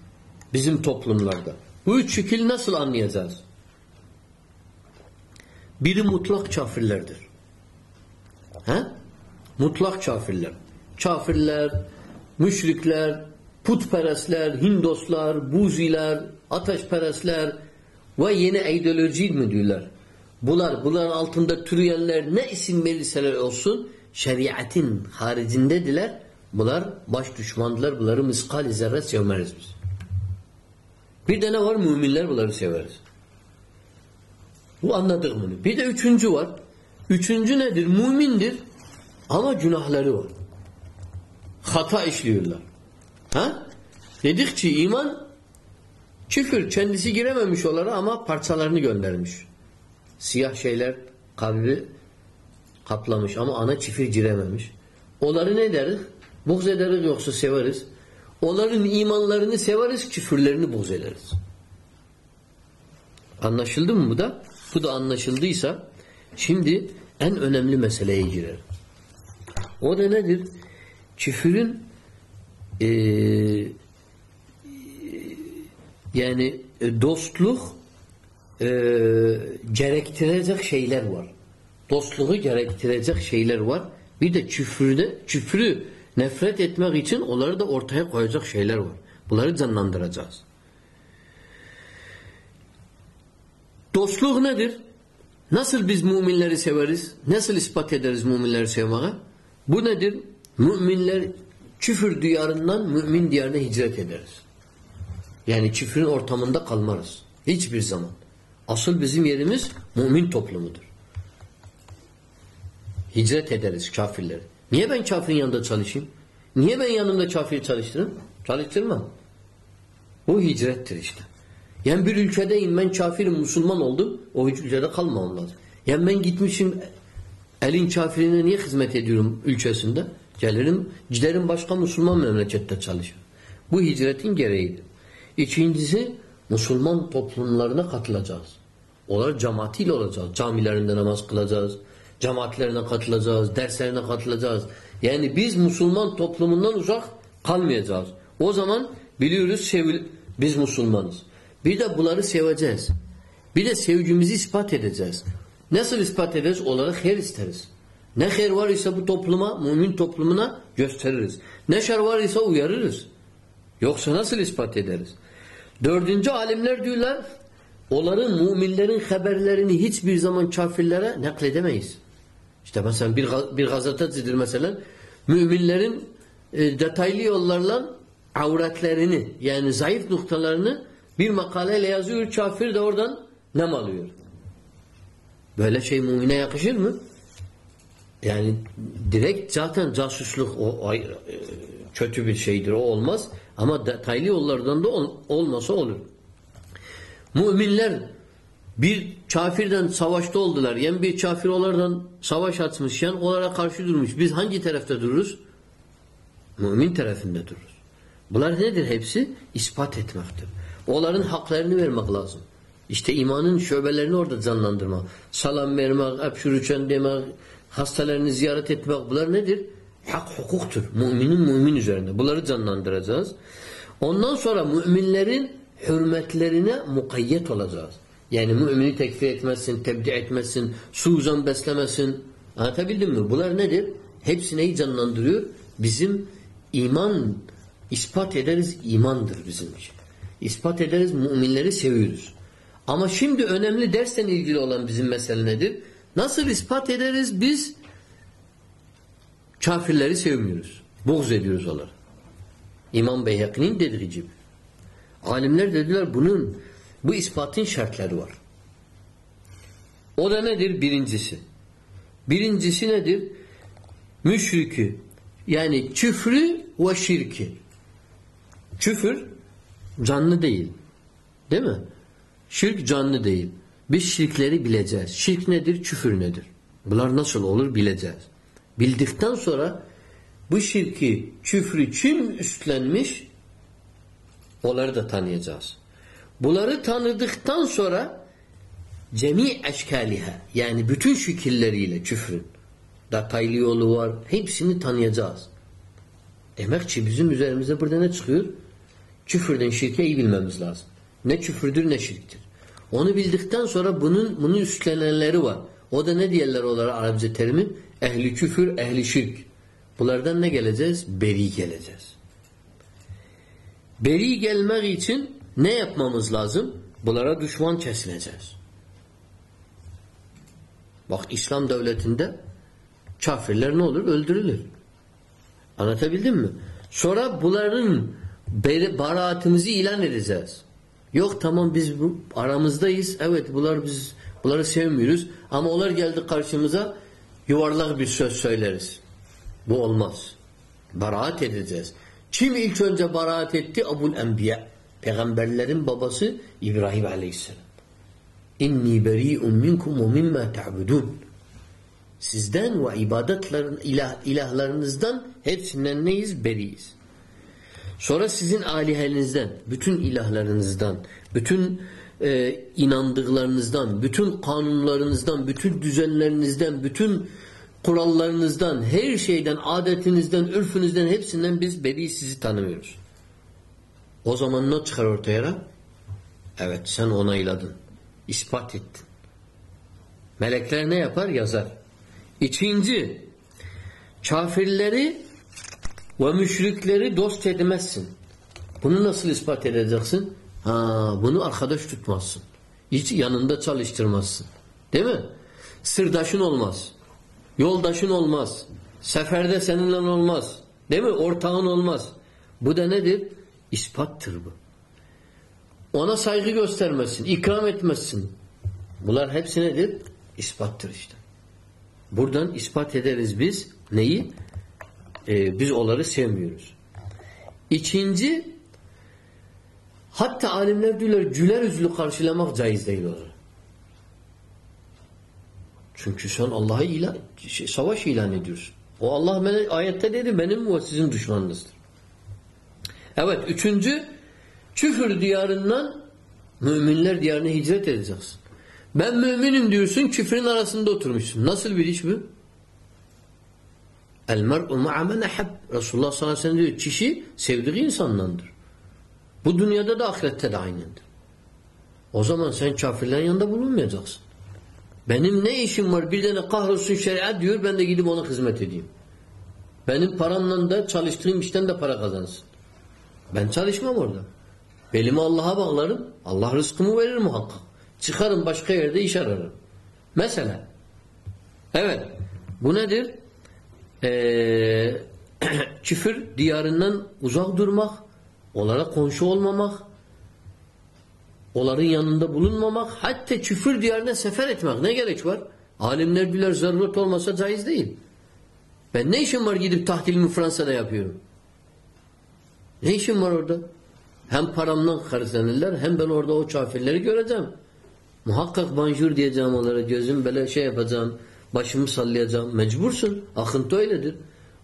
Bizim toplumlarda. Bu üç şekil nasıl anlayacağız? Biri mutlak kafirlerdir. He? Mutlak kafirler. Kafirler, müşrikler, putperestler, hindoslar, buziler, ateşperestler, ve yeni ideoloji mi diyorlar? Bunlar, bunların altında türeyenler ne isim verirseler olsun şeriatin haricindediler. Bunlar baş düşmandılar. Bunları miskal zerre biz. Bir de ne var? Müminler bunları severiz. Bu anladık bunu. Bir de üçüncü var. Üçüncü nedir? Mümindir ama günahları var. Hata işliyorlar. Ha? Dedik ki iman Küfür kendisi girememiş onlara ama parçalarını göndermiş. Siyah şeyler kalbi kaplamış ama ana çifir girememiş. Onları ne deriz? Buğz ederiz yoksa severiz. Onların imanlarını severiz, küfürlerini buğz ederiz. Anlaşıldı mı bu da? Bu da anlaşıldıysa şimdi en önemli meseleye girer. O da nedir? Küfürün eee yani e, dostluk e, gerektirecek şeyler var. Dostluğu gerektirecek şeyler var. Bir de küfürde küfrü nefret etmek için onları da ortaya koyacak şeyler var. Bunları canlandıracağız. Dostluk nedir? Nasıl biz müminleri severiz? Nasıl ispat ederiz müminleri sevmeye? Bu nedir? Müminler küfür diyarından mümin diyarına hicret ederiz. Yani küfrün ortamında kalmarız. Hiçbir zaman. Asıl bizim yerimiz mümin toplumudur. Hicret ederiz kafirleri. Niye ben kafirin yanında çalışayım? Niye ben yanımda kafir çalıştırırım? Çalıştırmam. Bu hicrettir işte. Yani bir ülkedeyim ben kafirim Müslüman oldum. O ülkede kalmam lazım. Yani ben gitmişim elin kafirine niye hizmet ediyorum ülkesinde? Gelirim giderim başka Müslüman memlekette çalışırım. Bu hicretin gereğidir. İkincisi Müslüman toplumlarına katılacağız. Onlar cemaatiyle olacağız. Camilerinde namaz kılacağız. Cemaatlerine katılacağız. Derslerine katılacağız. Yani biz Müslüman toplumundan uzak kalmayacağız. O zaman biliyoruz sevil biz Müslümanız. Bir de bunları seveceğiz. Bir de sevgimizi ispat edeceğiz. Nasıl ispat ederiz? Olarak her isteriz. Ne her var ise bu topluma, mümin toplumuna gösteririz. Ne şer var ise uyarırız. Yoksa nasıl ispat ederiz? Dördüncü alimler diyorlar, onların müminlerin haberlerini hiçbir zaman kafirlere nakledemeyiz. İşte mesela bir, bir gazetecidir mesela, müminlerin e, detaylı yollarla avretlerini yani zayıf noktalarını bir makaleyle yazıyor, kafir de oradan nem alıyor. Böyle şey mümine yakışır mı? Yani direkt zaten casusluk o ay, e, kötü bir şeydir. O olmaz. Ama detaylı yollardan da ol, olmasa olur. Müminler bir kafirden savaşta oldular. Yani bir kafir onlardan savaş açmış. Yani onlara karşı durmuş. Biz hangi tarafta dururuz? Mümin tarafında dururuz. Bunlar nedir hepsi? İspat etmektir. Onların haklarını vermek lazım. İşte imanın şöbelerini orada canlandırmak. Salam vermek, öpüşürüçen demek, hastalarını ziyaret etmek bunlar nedir? Hak hukuktur. Müminin mümin üzerinde. Bunları canlandıracağız. Ondan sonra müminlerin hürmetlerine mukayyet olacağız. Yani mümini tekfir etmezsin, tebdi etmezsin, suuzan beslemesin. Anlatabildim mi? Bunlar nedir? Hepsi neyi canlandırıyor? Bizim iman ispat ederiz imandır bizim için. İspat ederiz müminleri seviyoruz. Ama şimdi önemli dersten ilgili olan bizim mesele nedir? Nasıl ispat ederiz biz kafirleri sevmiyoruz. Buğz ediyoruz onları. İmam Beyhek'nin dediği gibi. Alimler dediler bunun bu ispatın şartları var. O da nedir? Birincisi. Birincisi nedir? Müşrikü yani küfrü ve şirki. Küfür canlı değil. Değil mi? Şirk canlı değil. Biz şirkleri bileceğiz. Şirk nedir? Küfür nedir? Bunlar nasıl olur bileceğiz. Bildikten sonra bu şirki, küfrü kim üstlenmiş onları da tanıyacağız. Bunları tanıdıktan sonra cemi eşkaliha yani bütün şekilleriyle küfrün detaylı yolu var. Hepsini tanıyacağız. Demek ki bizim üzerimize burada ne çıkıyor? Küfürden şirke iyi bilmemiz lazım. Ne küfürdür ne şirktir. Onu bildikten sonra bunun bunu üstlenenleri var. O da ne diyorlar onlara Arapça terimi? Ehli küfür, ehli şirk. Bunlardan ne geleceğiz? Beri geleceğiz. Beri gelmek için ne yapmamız lazım? Bunlara düşman kesileceğiz. Bak İslam devletinde kafirler ne olur? Öldürülür. Anlatabildim mi? Sonra bunların baraatımızı ilan edeceğiz. Yok tamam biz bu aramızdayız. Evet bunlar biz bunları sevmiyoruz. Ama onlar geldi karşımıza yuvarlak bir söz söyleriz. Bu olmaz. Baraat edeceğiz. Kim ilk önce baraat etti? Abul Enbiya. Peygamberlerin babası İbrahim Aleyhisselam. İnni beri'un minkum ve mimma ta'budun. Sizden ve ibadetlerin ilah, ilahlarınızdan hepsinden neyiz? Beriyiz. Sonra sizin alihenizden, bütün ilahlarınızdan, bütün e, inandıklarınızdan, bütün kanunlarınızdan, bütün düzenlerinizden, bütün kurallarınızdan, her şeyden, adetinizden, ürfünüzden hepsinden biz beri sizi tanımıyoruz. O zaman ne çıkar ortaya? Evet sen onayladın. ispat ettin. Melekler ne yapar? Yazar. İkinci, kafirleri ve müşrikleri dost edemezsin. Bunu nasıl ispat edeceksin? Ha, bunu arkadaş tutmazsın. Hiç yanında çalıştırmazsın. Değil mi? Sırdaşın olmaz. Yoldaşın olmaz. Seferde seninle olmaz. Değil mi? Ortağın olmaz. Bu da nedir? İspattır bu. Ona saygı göstermezsin, ikram etmezsin. Bunlar hepsi nedir? İspattır işte. Buradan ispat ederiz biz neyi? Ee, biz onları sevmiyoruz. İkinci hatta alimler diyorlar güler yüzlü karşılamak caiz değil onları. Çünkü sen Allah'a ilan, şey, savaş ilan ediyorsun. O Allah bana, ayette dedi benim o sizin düşmanınızdır. Evet üçüncü küfür diyarından müminler diyarına hicret edeceksin. Ben müminim diyorsun küfrün arasında oturmuşsun. Nasıl bir iş bu? El mer'u ma'a men eheb. Resulullah sallallahu aleyhi ve sellem diyor kişi sevdiği insandandır. Bu dünyada da ahirette de aynıdır. O zaman sen kafirlerin yanında bulunmayacaksın. Benim ne işim var bir tane kahrolsun şeriat diyor ben de gidip ona hizmet edeyim. Benim paramla da çalıştığım işten de para kazansın. Ben çalışmam orada. Belimi Allah'a bağlarım. Allah rızkımı verir muhakkak. Çıkarım başka yerde iş ararım. Mesela. Evet. Bu nedir? Ee, küfür diyarından uzak durmak, onlara komşu olmamak, onların yanında bulunmamak, hatta küfür diyarına sefer etmek ne gerek var? Alimler bilir zaruret olmasa caiz değil. Ben ne işim var gidip tahtilimi Fransa'da yapıyorum? Ne işim var orada? Hem paramdan karşılanırlar hem ben orada o kafirleri göreceğim. Muhakkak banjur diyeceğim onlara. Gözüm böyle şey yapacağım. Başımı sallayacağım. Mecbursun. Akıntı öyledir.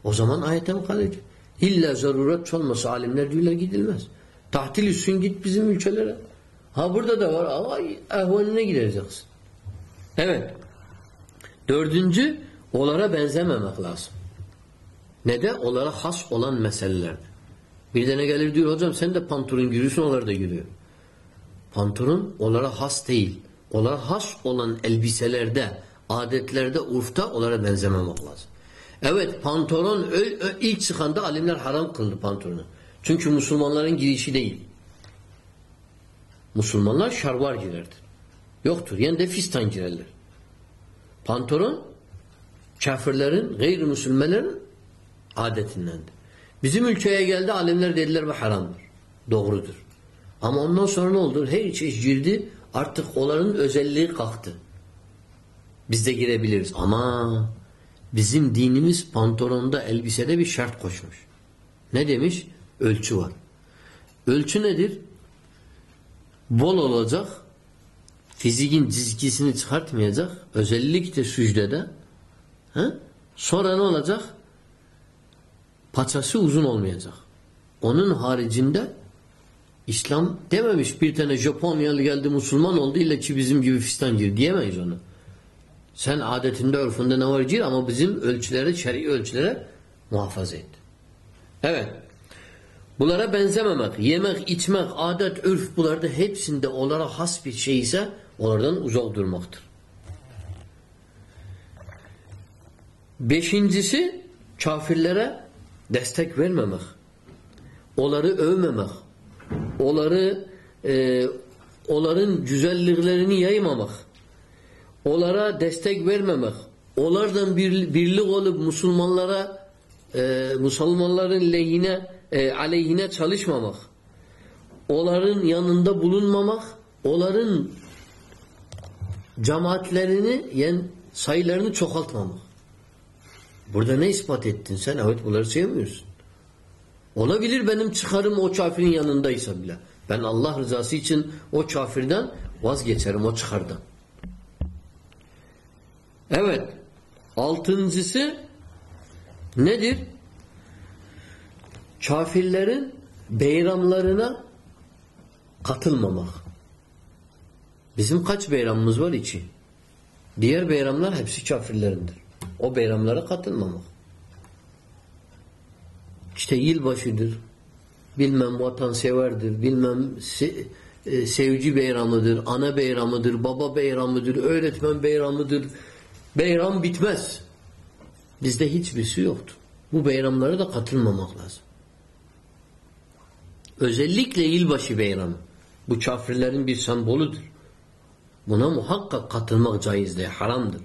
O zaman ayetten kalacak. İlla zaruret olmasa alimler diyorlar gidilmez. Tahtil üstün git bizim ülkelere. Ha burada da var ama ehvaline gideceksin. Evet. Dördüncü, onlara benzememek lazım. Ne de? Onlara has olan meselelerdir. Bir tane gelir diyor hocam sen de pantolon giriyorsun onlar da giriyor. Pantolon onlara has değil. Onlara has olan elbiselerde, adetlerde, urfta onlara benzememek lazım. Evet pantolon ilk çıkanda alimler haram kıldı pantolonu. Çünkü Müslümanların girişi değil. Müslümanlar şarvar girerdir. Yoktur. Yani de fistan girerler. Pantolon kafirlerin, gayrimüslimlerin adetindendir. Bizim ülkeye geldi alimler dediler bu haramdır. Doğrudur. Ama ondan sonra ne oldu? Her çeşit girdi artık onların özelliği kalktı. Biz de girebiliriz. Ama bizim dinimiz pantolonda, elbisede bir şart koşmuş. Ne demiş? Ölçü var. Ölçü nedir? Bol olacak. Fizikin çizgisini çıkartmayacak. Özellikle sücdede. He? Sonra ne olacak? Paçası uzun olmayacak. Onun haricinde İslam dememiş bir tane Japonyalı geldi Müslüman oldu illa ki bizim gibi fistan gir diyemeyiz onu. Sen adetinde örfünde ne var gir ama bizim ölçülere, şer'i ölçülere muhafaza et. Evet. Bunlara benzememek, yemek, içmek, adet, örf bunlarda hepsinde onlara has bir şey ise onlardan uzak durmaktır. Beşincisi kafirlere destek vermemek. Onları övmemek. Onları e, onların güzelliklerini yaymamak. Onlara destek vermemek. Onlardan bir, birlik olup Müslümanlara e, Müslümanların lehine e, aleyhine çalışmamak. Onların yanında bulunmamak. Onların cemaatlerini yani sayılarını çoğaltmamak. Burada ne ispat ettin sen? Evet bunları sevmiyorsun. Olabilir benim çıkarım o kafirin yanındaysa bile. Ben Allah rızası için o kafirden vazgeçerim o çıkardan. Evet. Altıncısı nedir? Kafirlerin beyramlarına katılmamak. Bizim kaç beyramımız var içi? Diğer beyramlar hepsi kafirlerindir. O beyramlara katılmamak. İşte yılbaşıdır, bilmem vatanseverdir, bilmem se e, sevci beyramıdır, ana beyramıdır, baba beyramıdır, öğretmen beyramıdır. Beyram bitmez. Bizde hiçbirisi yoktur. Bu beyramlara da katılmamak lazım. Özellikle yılbaşı beyramı. Bu kafirlerin bir semboludur. Buna muhakkak katılmak caiz değil, haramdır.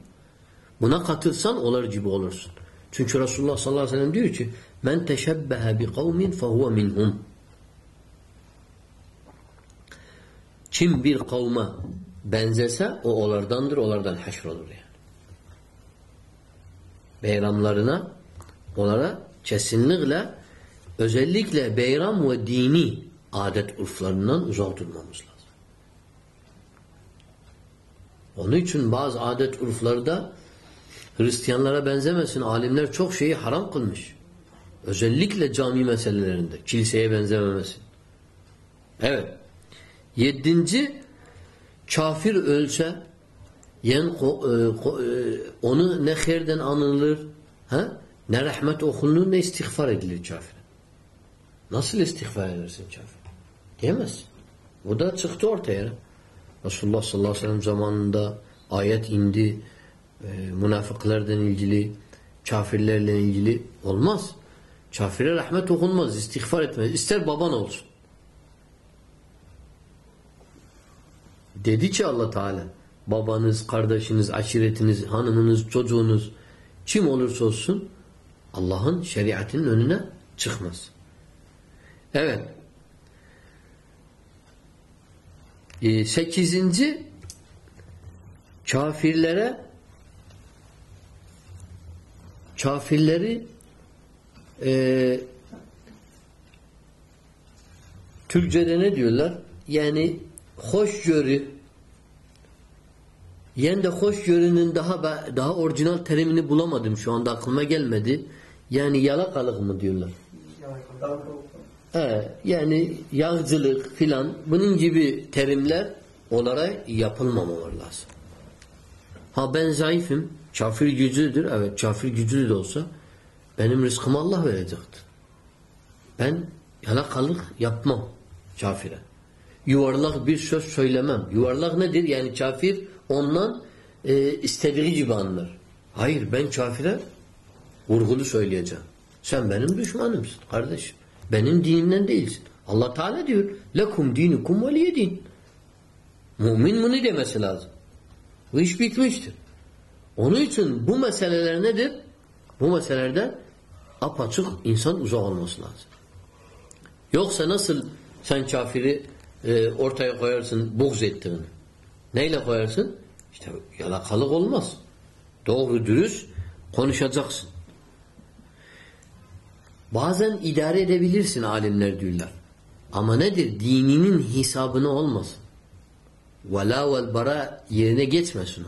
Buna katılsan olar gibi olursun. Çünkü Resulullah sallallahu aleyhi ve sellem diyor ki men teşebbehe bi kavmin fehuve minhum. Kim bir kavme benzese o olardandır, olardan haşr olur yani. Beyramlarına onlara kesinlikle özellikle beyram ve dini adet urflarından uzak durmamız lazım. Onun için bazı adet urflarda Hristiyanlara benzemesin. Alimler çok şeyi haram kılmış. Özellikle cami meselelerinde. Kiliseye benzememesi. Evet. Yedinci kafir ölse ko- e, e, onu ne herden anılır ha? ne rahmet okunur ne istiğfar edilir kafire. Nasıl istiğfar edersin kafir? Diyemezsin. Bu da çıktı ortaya. Resulullah sallallahu aleyhi ve sellem zamanında ayet indi. E, münafıklardan ilgili, kafirlerle ilgili olmaz. Kafire rahmet okunmaz, istiğfar etmez. İster baban olsun. Dedi ki Allah Teala babanız, kardeşiniz, aşiretiniz, hanımınız, çocuğunuz kim olursa olsun Allah'ın şeriatının önüne çıkmaz. Evet. Ee, sekizinci kafirlere kafirleri e, Türkçe'de ne diyorlar? Yani hoşgörü yen de hoşgörünün daha daha orijinal terimini bulamadım şu anda aklıma gelmedi. Yani yalakalık mı diyorlar? He, yani yağcılık filan bunun gibi terimler onlara yapılmamalar lazım. Ha ben zayıfım. Kafir güclüdür. Evet kafir güclü de olsa benim rızkımı Allah verecektir. Ben yalakalık yapmam kafire. Yuvarlak bir söz söylemem. Yuvarlak nedir? Yani kafir ondan e, istediği gibi anlar. Hayır ben kafire vurgulu söyleyeceğim. Sen benim düşmanımsın kardeşim. Benim dinimden değilsin. Allah Teala diyor lekum dinukum veliye din. Mümin bunu demesi lazım. Bu iş bitmiştir. Onun için bu meseleler nedir? Bu meselelerde apaçık insan uzak olması lazım. Yoksa nasıl sen kafiri e, ortaya koyarsın buğz ettiğini? Neyle koyarsın? İşte yalakalık olmaz. Doğru dürüst konuşacaksın. Bazen idare edebilirsin alimler diyorlar. Ama nedir? Dininin hesabına olmasın. Vela vel bara yerine geçmesin.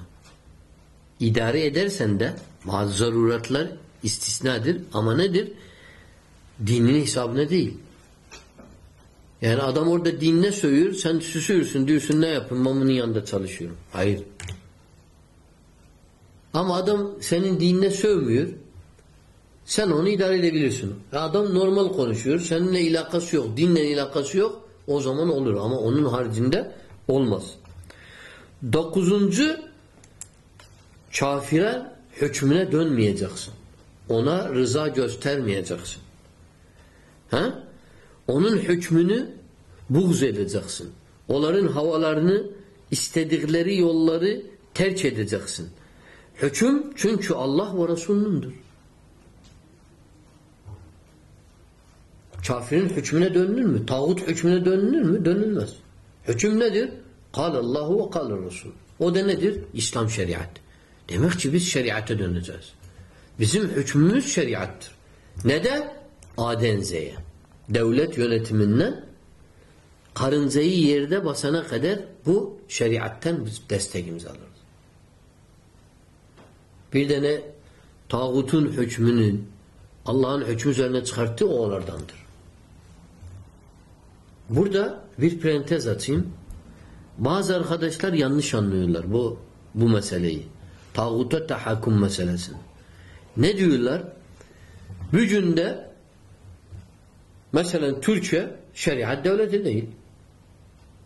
İdare edersen de bazı zaruretler istisnadır ama nedir? Dininin hesabına değil. Yani adam orada dinine söylüyor, sen süsürsün, diyorsun ne yapın, mamının yanında çalışıyorum. Hayır. Ama adam senin dinine sövmüyor, sen onu idare edebilirsin. Adam normal konuşuyor, seninle ilakası yok, dinle ilakası yok, o zaman olur ama onun haricinde olmaz. Dokuzuncu, kafire hükmüne dönmeyeceksin. Ona rıza göstermeyeceksin. Ha? Onun hükmünü buğz edeceksin. Onların havalarını istedikleri yolları terk edeceksin. Hüküm çünkü Allah ve Resulünündür. Kafirin hükmüne dönülür mü? Tağut hükmüne dönülür mü? Dönülmez. Hüküm nedir? Kal Allahu ve kal Resul. O da nedir? İslam şeriat. Demek ki biz şeriate döneceğiz. Bizim hükmümüz şeriattır. Ne de? Aden Z'ye. Devlet yönetiminden karıncayı yerde basana kadar bu şeriatten biz destekimizi alırız. Bir de ne? Tağutun hükmünün Allah'ın hükmü üzerine çıkarttığı oğlardandır. Burada bir parantez açayım. Bazı arkadaşlar yanlış anlıyorlar bu bu meseleyi. Tağuta tahakkum meselesini. Ne diyorlar? Bugünde mesela Türkiye şeriat devleti değil.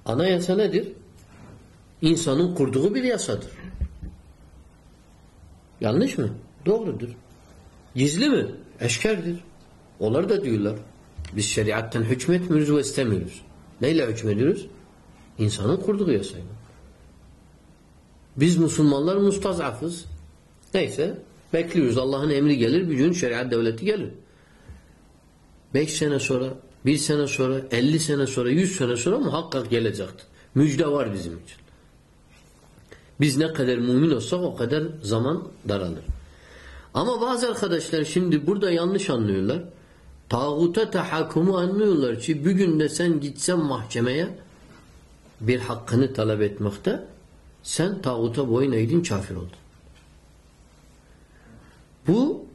Anayasa nedir? İnsanın kurduğu bir yasadır. Yanlış mı? Doğrudur. Gizli mi? Eşkerdir. Onlar da diyorlar. Biz şeriatten hükmetmiyoruz ve istemiyoruz. Neyle hükmediyoruz? İnsanın kurduğu yasayla. Biz Müslümanlar mustazafız. Neyse bekliyoruz. Allah'ın emri gelir. Bir gün şeriat devleti gelir. Beş sene sonra, bir sene sonra, elli sene sonra, yüz sene sonra muhakkak gelecektir. Müjde var bizim için. Biz ne kadar mümin olsak o kadar zaman daralır. Ama bazı arkadaşlar şimdi burada yanlış anlıyorlar. Tağuta tahakkumu anlıyorlar ki bugün de sen gitsen mahkemeye bir hakkını talep etmekte sen tağuta boyun eğdin kafir oldun. Bu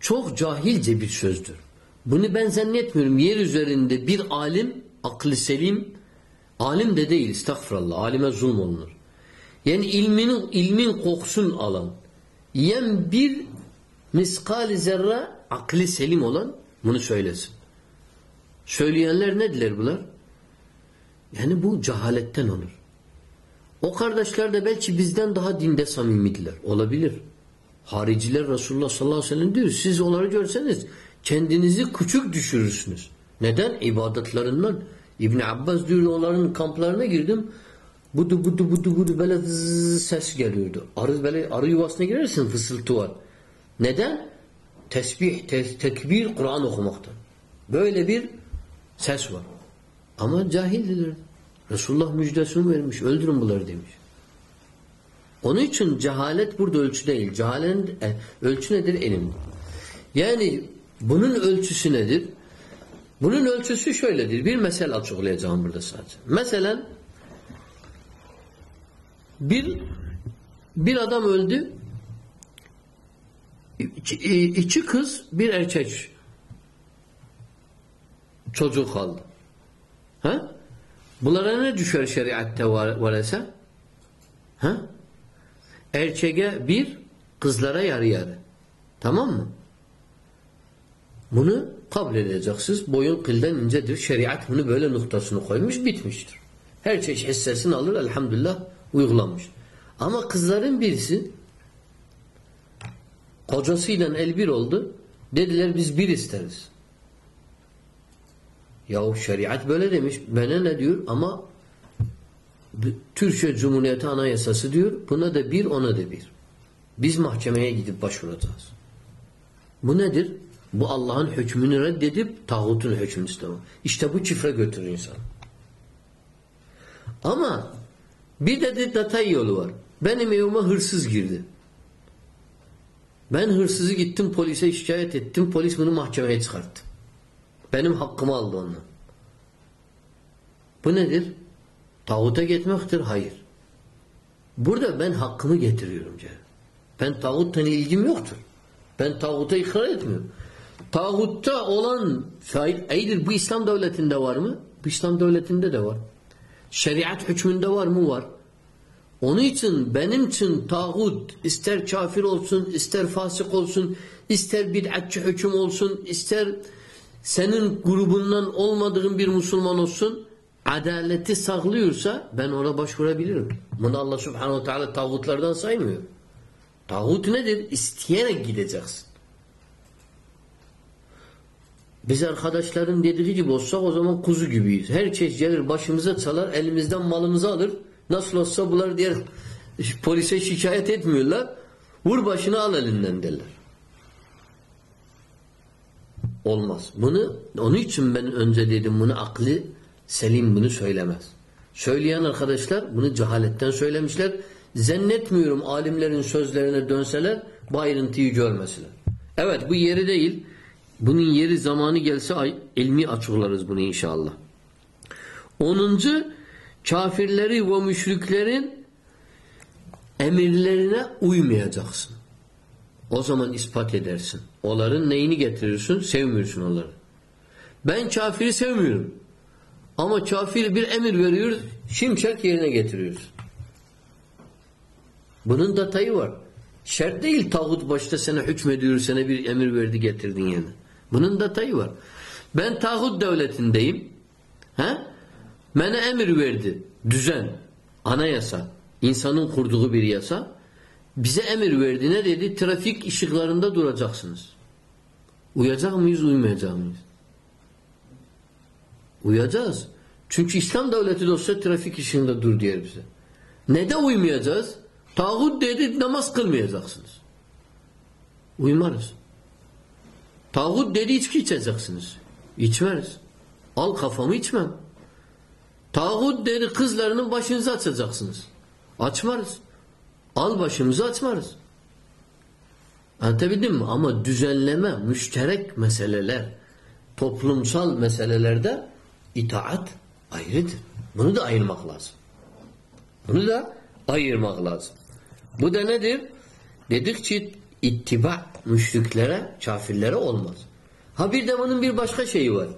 çok cahilce bir sözdür. Bunu ben zannetmiyorum. Yer üzerinde bir alim, aklı selim, alim de değil, estağfurullah, alime zulm olunur. Yani ilminin, ilmin kokusunu alan, yiyen bir miskali zerre aklı selim olan bunu söylesin. Söyleyenler ne diler bunlar? Yani bu cehaletten olur. O kardeşler de belki bizden daha dinde samimidiler. Olabilir. Hariciler Resulullah sallallahu aleyhi ve sellem diyor. Siz onları görseniz kendinizi küçük düşürürsünüz. Neden? İbadetlerinden. İbn Abbas diyor onların kamplarına girdim. Budu budu budu budu böyle ses geliyordu. Arı böyle arı yuvasına girersin fısıltı var. Neden? Tesbih, te- tekbir, Kur'an okumaktan. Böyle bir ses var. Ama cahildiler. Resulullah müjdesini vermiş. Öldürün bunları demiş. Onun için cehalet burada ölçü değil. Cehaletin e, ölçü nedir? Elim. Yani bunun ölçüsü nedir? Bunun ölçüsü şöyledir. Bir mesele açıklayacağım burada sadece. Mesela bir bir adam öldü. İki, iki kız, bir erkek çocuk kaldı. Ha? Bunlara ne düşer şeriatte var, varese? Ha? Erkeğe bir, kızlara yarı yarı. Tamam mı? Bunu kabul edeceksiniz. Boyun kıldan incedir. Şeriat bunu böyle noktasını koymuş, bitmiştir. Her çeşit hissesini alır, elhamdülillah uygulanmış. Ama kızların birisi kocasıyla el bir oldu. Dediler biz bir isteriz. Yahu şeriat böyle demiş. Bana ne diyor? Ama Türkiye Cumhuriyeti Anayasası diyor. Buna da bir, ona da bir. Biz mahkemeye gidip başvuracağız. Bu nedir? Bu Allah'ın hükmünü reddedip tağutun hükmünü istemek. İşte bu çifre götürür insan. Ama bir de detay yolu var. Benim evime hırsız girdi. Ben hırsızı gittim polise şikayet ettim. Polis bunu mahkemeye çıkarttı. Benim hakkımı aldı ondan. Bu nedir? Tağuta gitmektir? Hayır. Burada ben hakkımı getiriyorum canım. Ben tağuttan ilgim yoktur. Ben tağuta ikrar etmiyorum. Tağutta olan eydir bu İslam devletinde var mı? Bu İslam devletinde de var. Şeriat hükmünde var mı? Var. Onun için benim için tağut ister kafir olsun, ister fasık olsun, ister bid'atçı hüküm olsun, ister senin grubundan olmadığın bir Müslüman olsun, adaleti sağlıyorsa ben ona başvurabilirim. Bunu Allah subhanehu teala tağutlardan saymıyor. Tağut nedir? İsteyerek gideceksin. Biz arkadaşların dediği gibi olsak o zaman kuzu gibiyiz. Her çeşit gelir başımıza çalar, elimizden malımızı alır. Nasıl olsa bunlar diğer polise şikayet etmiyorlar. Vur başını al elinden derler. Olmaz. Bunu onun için ben önce dedim bunu aklı selim bunu söylemez. Söyleyen arkadaşlar bunu cehaletten söylemişler. Zannetmiyorum alimlerin sözlerine dönseler bu ayrıntıyı görmeseler. Evet bu yeri değil. Bunun yeri zamanı gelse ilmi açıklarız bunu inşallah. Onuncu kafirleri ve müşriklerin emirlerine uymayacaksın. O zaman ispat edersin. Onların neyini getirirsin? Sevmiyorsun onları. Ben kafiri sevmiyorum. Ama kafir bir emir veriyor, şimşek yerine getiriyoruz. Bunun detayı var. Şart değil tağut başta sana hükmediyor, sana bir emir verdi getirdin yani. Bunun detayı var. Ben tağut devletindeyim. He? Bana emir verdi. Düzen, anayasa, insanın kurduğu bir yasa. Bize emir verdi. Ne dedi? Trafik ışıklarında duracaksınız. Uyacak mıyız, uymayacak mıyız? Uyacağız. Çünkü İslam devleti de olsa trafik ışığında dur diyor bize. Ne de uymayacağız? Tağut dedi namaz kılmayacaksınız. Uymarız. Tağut dedi içki içeceksiniz. İçmeriz. Al kafamı içmem. Tağut dedi kızlarının başınızı açacaksınız. Açmarız. Al başımızı açmarız. Anlatabildim mi? Ama düzenleme, müşterek meseleler, toplumsal meselelerde itaat ayrıdır. Bunu da ayırmak lazım. Bunu da ayırmak lazım. Bu da nedir? Dedik ki ittiba müşriklere, kafirlere olmaz. Ha bir de bunun bir başka şeyi var.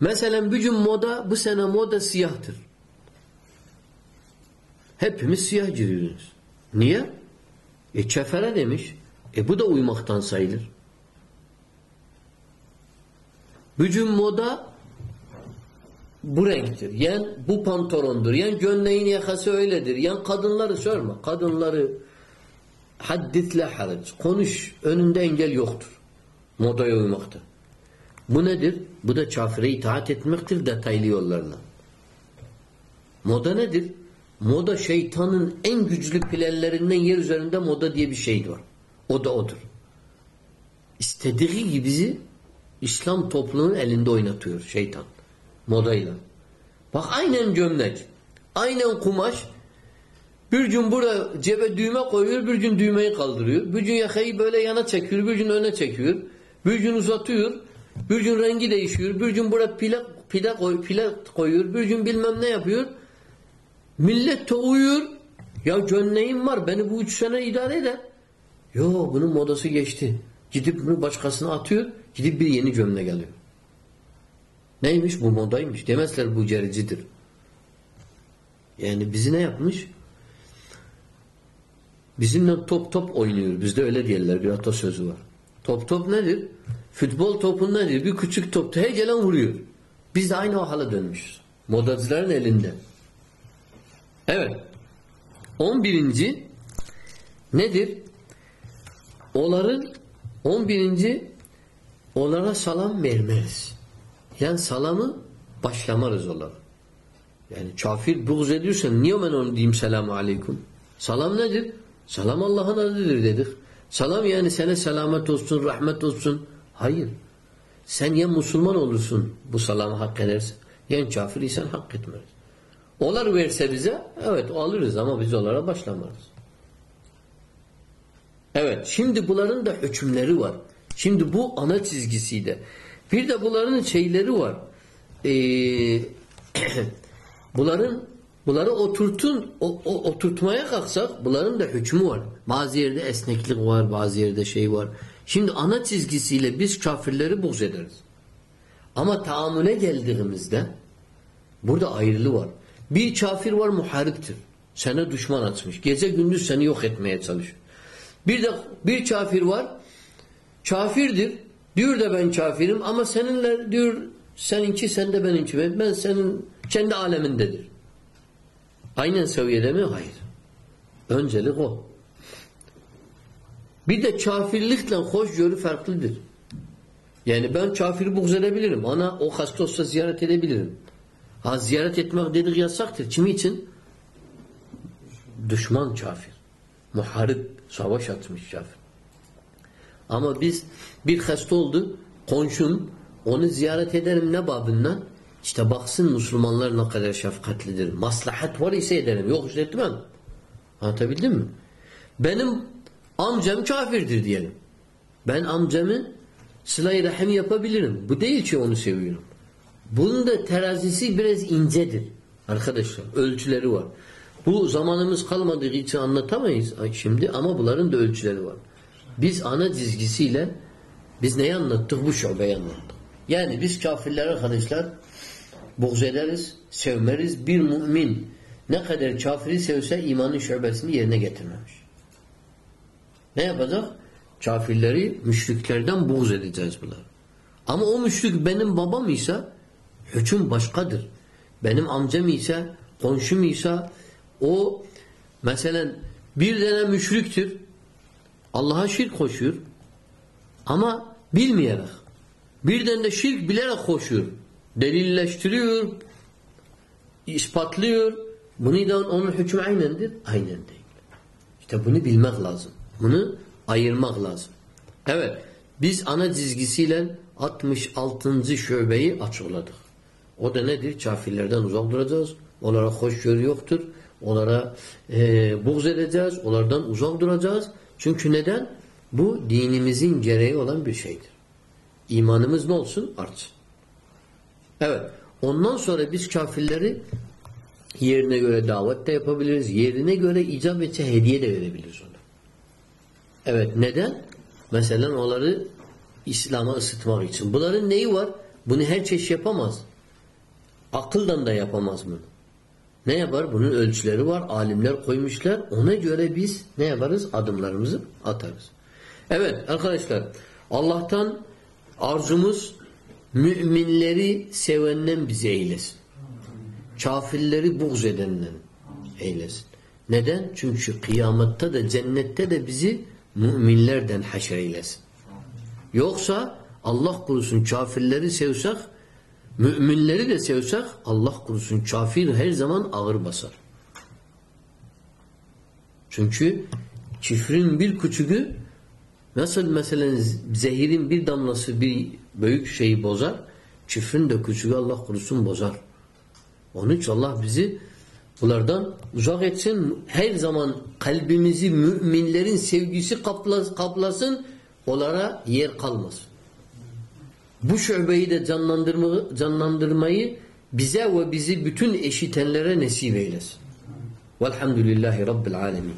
Mesela bugün moda, bu sene moda siyahtır. Hepimiz siyah giriyoruz. Niye? E çefere demiş. E bu da uymaktan sayılır. Bugün moda bu renktir. Yani bu pantolondur. Yani gömleğin yakası öyledir. Yani kadınları sorma. Kadınları hadditle harac. Konuş. Önünde engel yoktur. Modaya uymakta. Bu nedir? Bu da kafire itaat etmektir detaylı yollarla. Moda nedir? Moda şeytanın en güçlü planlarından yer üzerinde moda diye bir şey var. O da odur. İstediği gibi bizi İslam toplumunun elinde oynatıyor şeytan. Modayla. Bak aynen gömlek. Aynen kumaş. Bir gün burada cebe düğme koyuyor, bir gün düğmeyi kaldırıyor. Bir gün yakayı böyle yana çekiyor, bir gün öne çekiyor. Bir gün uzatıyor, bir gün rengi değişiyor. Bir gün burada pile, pile, koy, pile koyuyor, bir gün bilmem ne yapıyor. Millet de. Ya gömleğim var, beni bu üç sene idare eder. Yo bunun modası geçti. Gidip bunu başkasına atıyor, gidip bir yeni gömlek alıyor. Neymiş? Bu modaymış. Demezler bu gericidir. Yani bizi ne yapmış? Bizimle top top oynuyor. Bizde öyle diyorlar. Bir atasözü var. Top top nedir? Futbol topu nedir? Bir küçük topta her gelen vuruyor. Biz de aynı o hala dönmüşüz. Modacıların elinde. Evet. On birinci nedir? Onların on birinci onlara salam vermez. Yani salamı başlamarız onlar. Yani kafir buğz ediyorsan niye ben onu diyeyim selamu aleyküm? Salam nedir? Salam Allah'ın adıdır dedik. Salam yani sana selamet olsun, rahmet olsun. Hayır. Sen ya Müslüman olursun bu salamı hak edersin. Yani kafir isen hak etmez. Onlar verse bize evet alırız ama biz onlara başlamarız. Evet şimdi bunların da hükümleri var. Şimdi bu ana çizgisiydi. Bir de bunların şeyleri var. Ee, bunların bunları oturtun o, o, oturtmaya kalksak bunların da hükmü var. Bazı yerde esneklik var, bazı yerde şey var. Şimdi ana çizgisiyle biz kafirleri buğz ederiz. Ama taamüle geldiğimizde burada ayrılığı var. Bir kafir var muhariptir. Sana düşman açmış. Gece gündüz seni yok etmeye çalışıyor. Bir de bir kafir var. Kafirdir. Diyor da ben kafirim ama seninle diyor seninki sende benimki. Ben, ben senin kendi alemindedir. Aynen seviyede mi? Hayır. Öncelik o. Bir de kafirlikle hoşgörü farklıdır. Yani ben kafiri buğz edebilirim. Ona o hasta olsa ziyaret edebilirim. Ha ziyaret etmek dedik yasaktır. Kimi için? Düşman kafir. Muharip, savaş atmış kafir. Ama biz bir hasta oldu, konşum, onu ziyaret ederim ne babından? İşte baksın Müslümanlar ne kadar şefkatlidir. Maslahat var ise ederim. Yok işte etmem. Anlatabildim mi? Benim amcam kafirdir diyelim. Ben amcamı sıla-i rahim yapabilirim. Bu değil ki onu seviyorum. Bunun da terazisi biraz incedir. Arkadaşlar ölçüleri var. Bu zamanımız kalmadığı için anlatamayız şimdi ama bunların da ölçüleri var. Biz ana çizgisiyle biz neyi anlattık? Bu şubeyi anlattık. Yani biz kafirler arkadaşlar buğz ederiz, sevmeriz. Bir mümin ne kadar kafiri sevse imanın şubesini yerine getirmemiş. Ne yapacak? Kafirleri müşriklerden buğz edeceğiz bunlar. Ama o müşrik benim babam ise hüküm başkadır. Benim amcam ise, komşum ise o mesela bir tane müşriktir. Allah'a şirk koşuyor. Ama bilmeyerek. Birden de şirk bilerek koşuyor. Delilleştiriyor. ispatlıyor. Bunu da onun hükmü aynendir. Aynen değil. İşte bunu bilmek lazım. Bunu ayırmak lazım. Evet. Biz ana çizgisiyle 66. şöbeyi açıkladık. O da nedir? Kafirlerden uzak duracağız. Onlara hoşgörü yoktur. Onlara e, buğz edeceğiz. Onlardan uzak duracağız. Çünkü neden? Bu dinimizin gereği olan bir şeydir. İmanımız ne olsun? Artsın. Evet. Ondan sonra biz kafirleri yerine göre davet de yapabiliriz. Yerine göre icap etse hediye de verebiliriz ona. Evet. Neden? Mesela onları İslam'a ısıtmak için. Bunların neyi var? Bunu her çeşit yapamaz. Akıldan da yapamaz bunu. Ne yapar? Bunun ölçüleri var. Alimler koymuşlar. Ona göre biz ne yaparız? Adımlarımızı atarız. Evet arkadaşlar Allah'tan arzumuz müminleri sevenden bizi eylesin. Kafirleri buğz edenden eylesin. Neden? Çünkü kıyamette de cennette de bizi müminlerden haşer eylesin. Yoksa Allah korusun kafirleri sevsek müminleri de sevsek Allah korusun kafir her zaman ağır basar. Çünkü çifrin bir küçüğü nasıl mesela zehirin bir damlası bir büyük şeyi bozar çifrin de küçüğü Allah korusun bozar. Onun için Allah bizi bunlardan uzak etsin. Her zaman kalbimizi müminlerin sevgisi kaplas, kaplasın. Onlara yer kalmasın. Bu şöbeyi de canlandırma, canlandırmayı bize ve bizi bütün eşitenlere nesip eylesin. Velhamdülillahi Rabbil Alemin.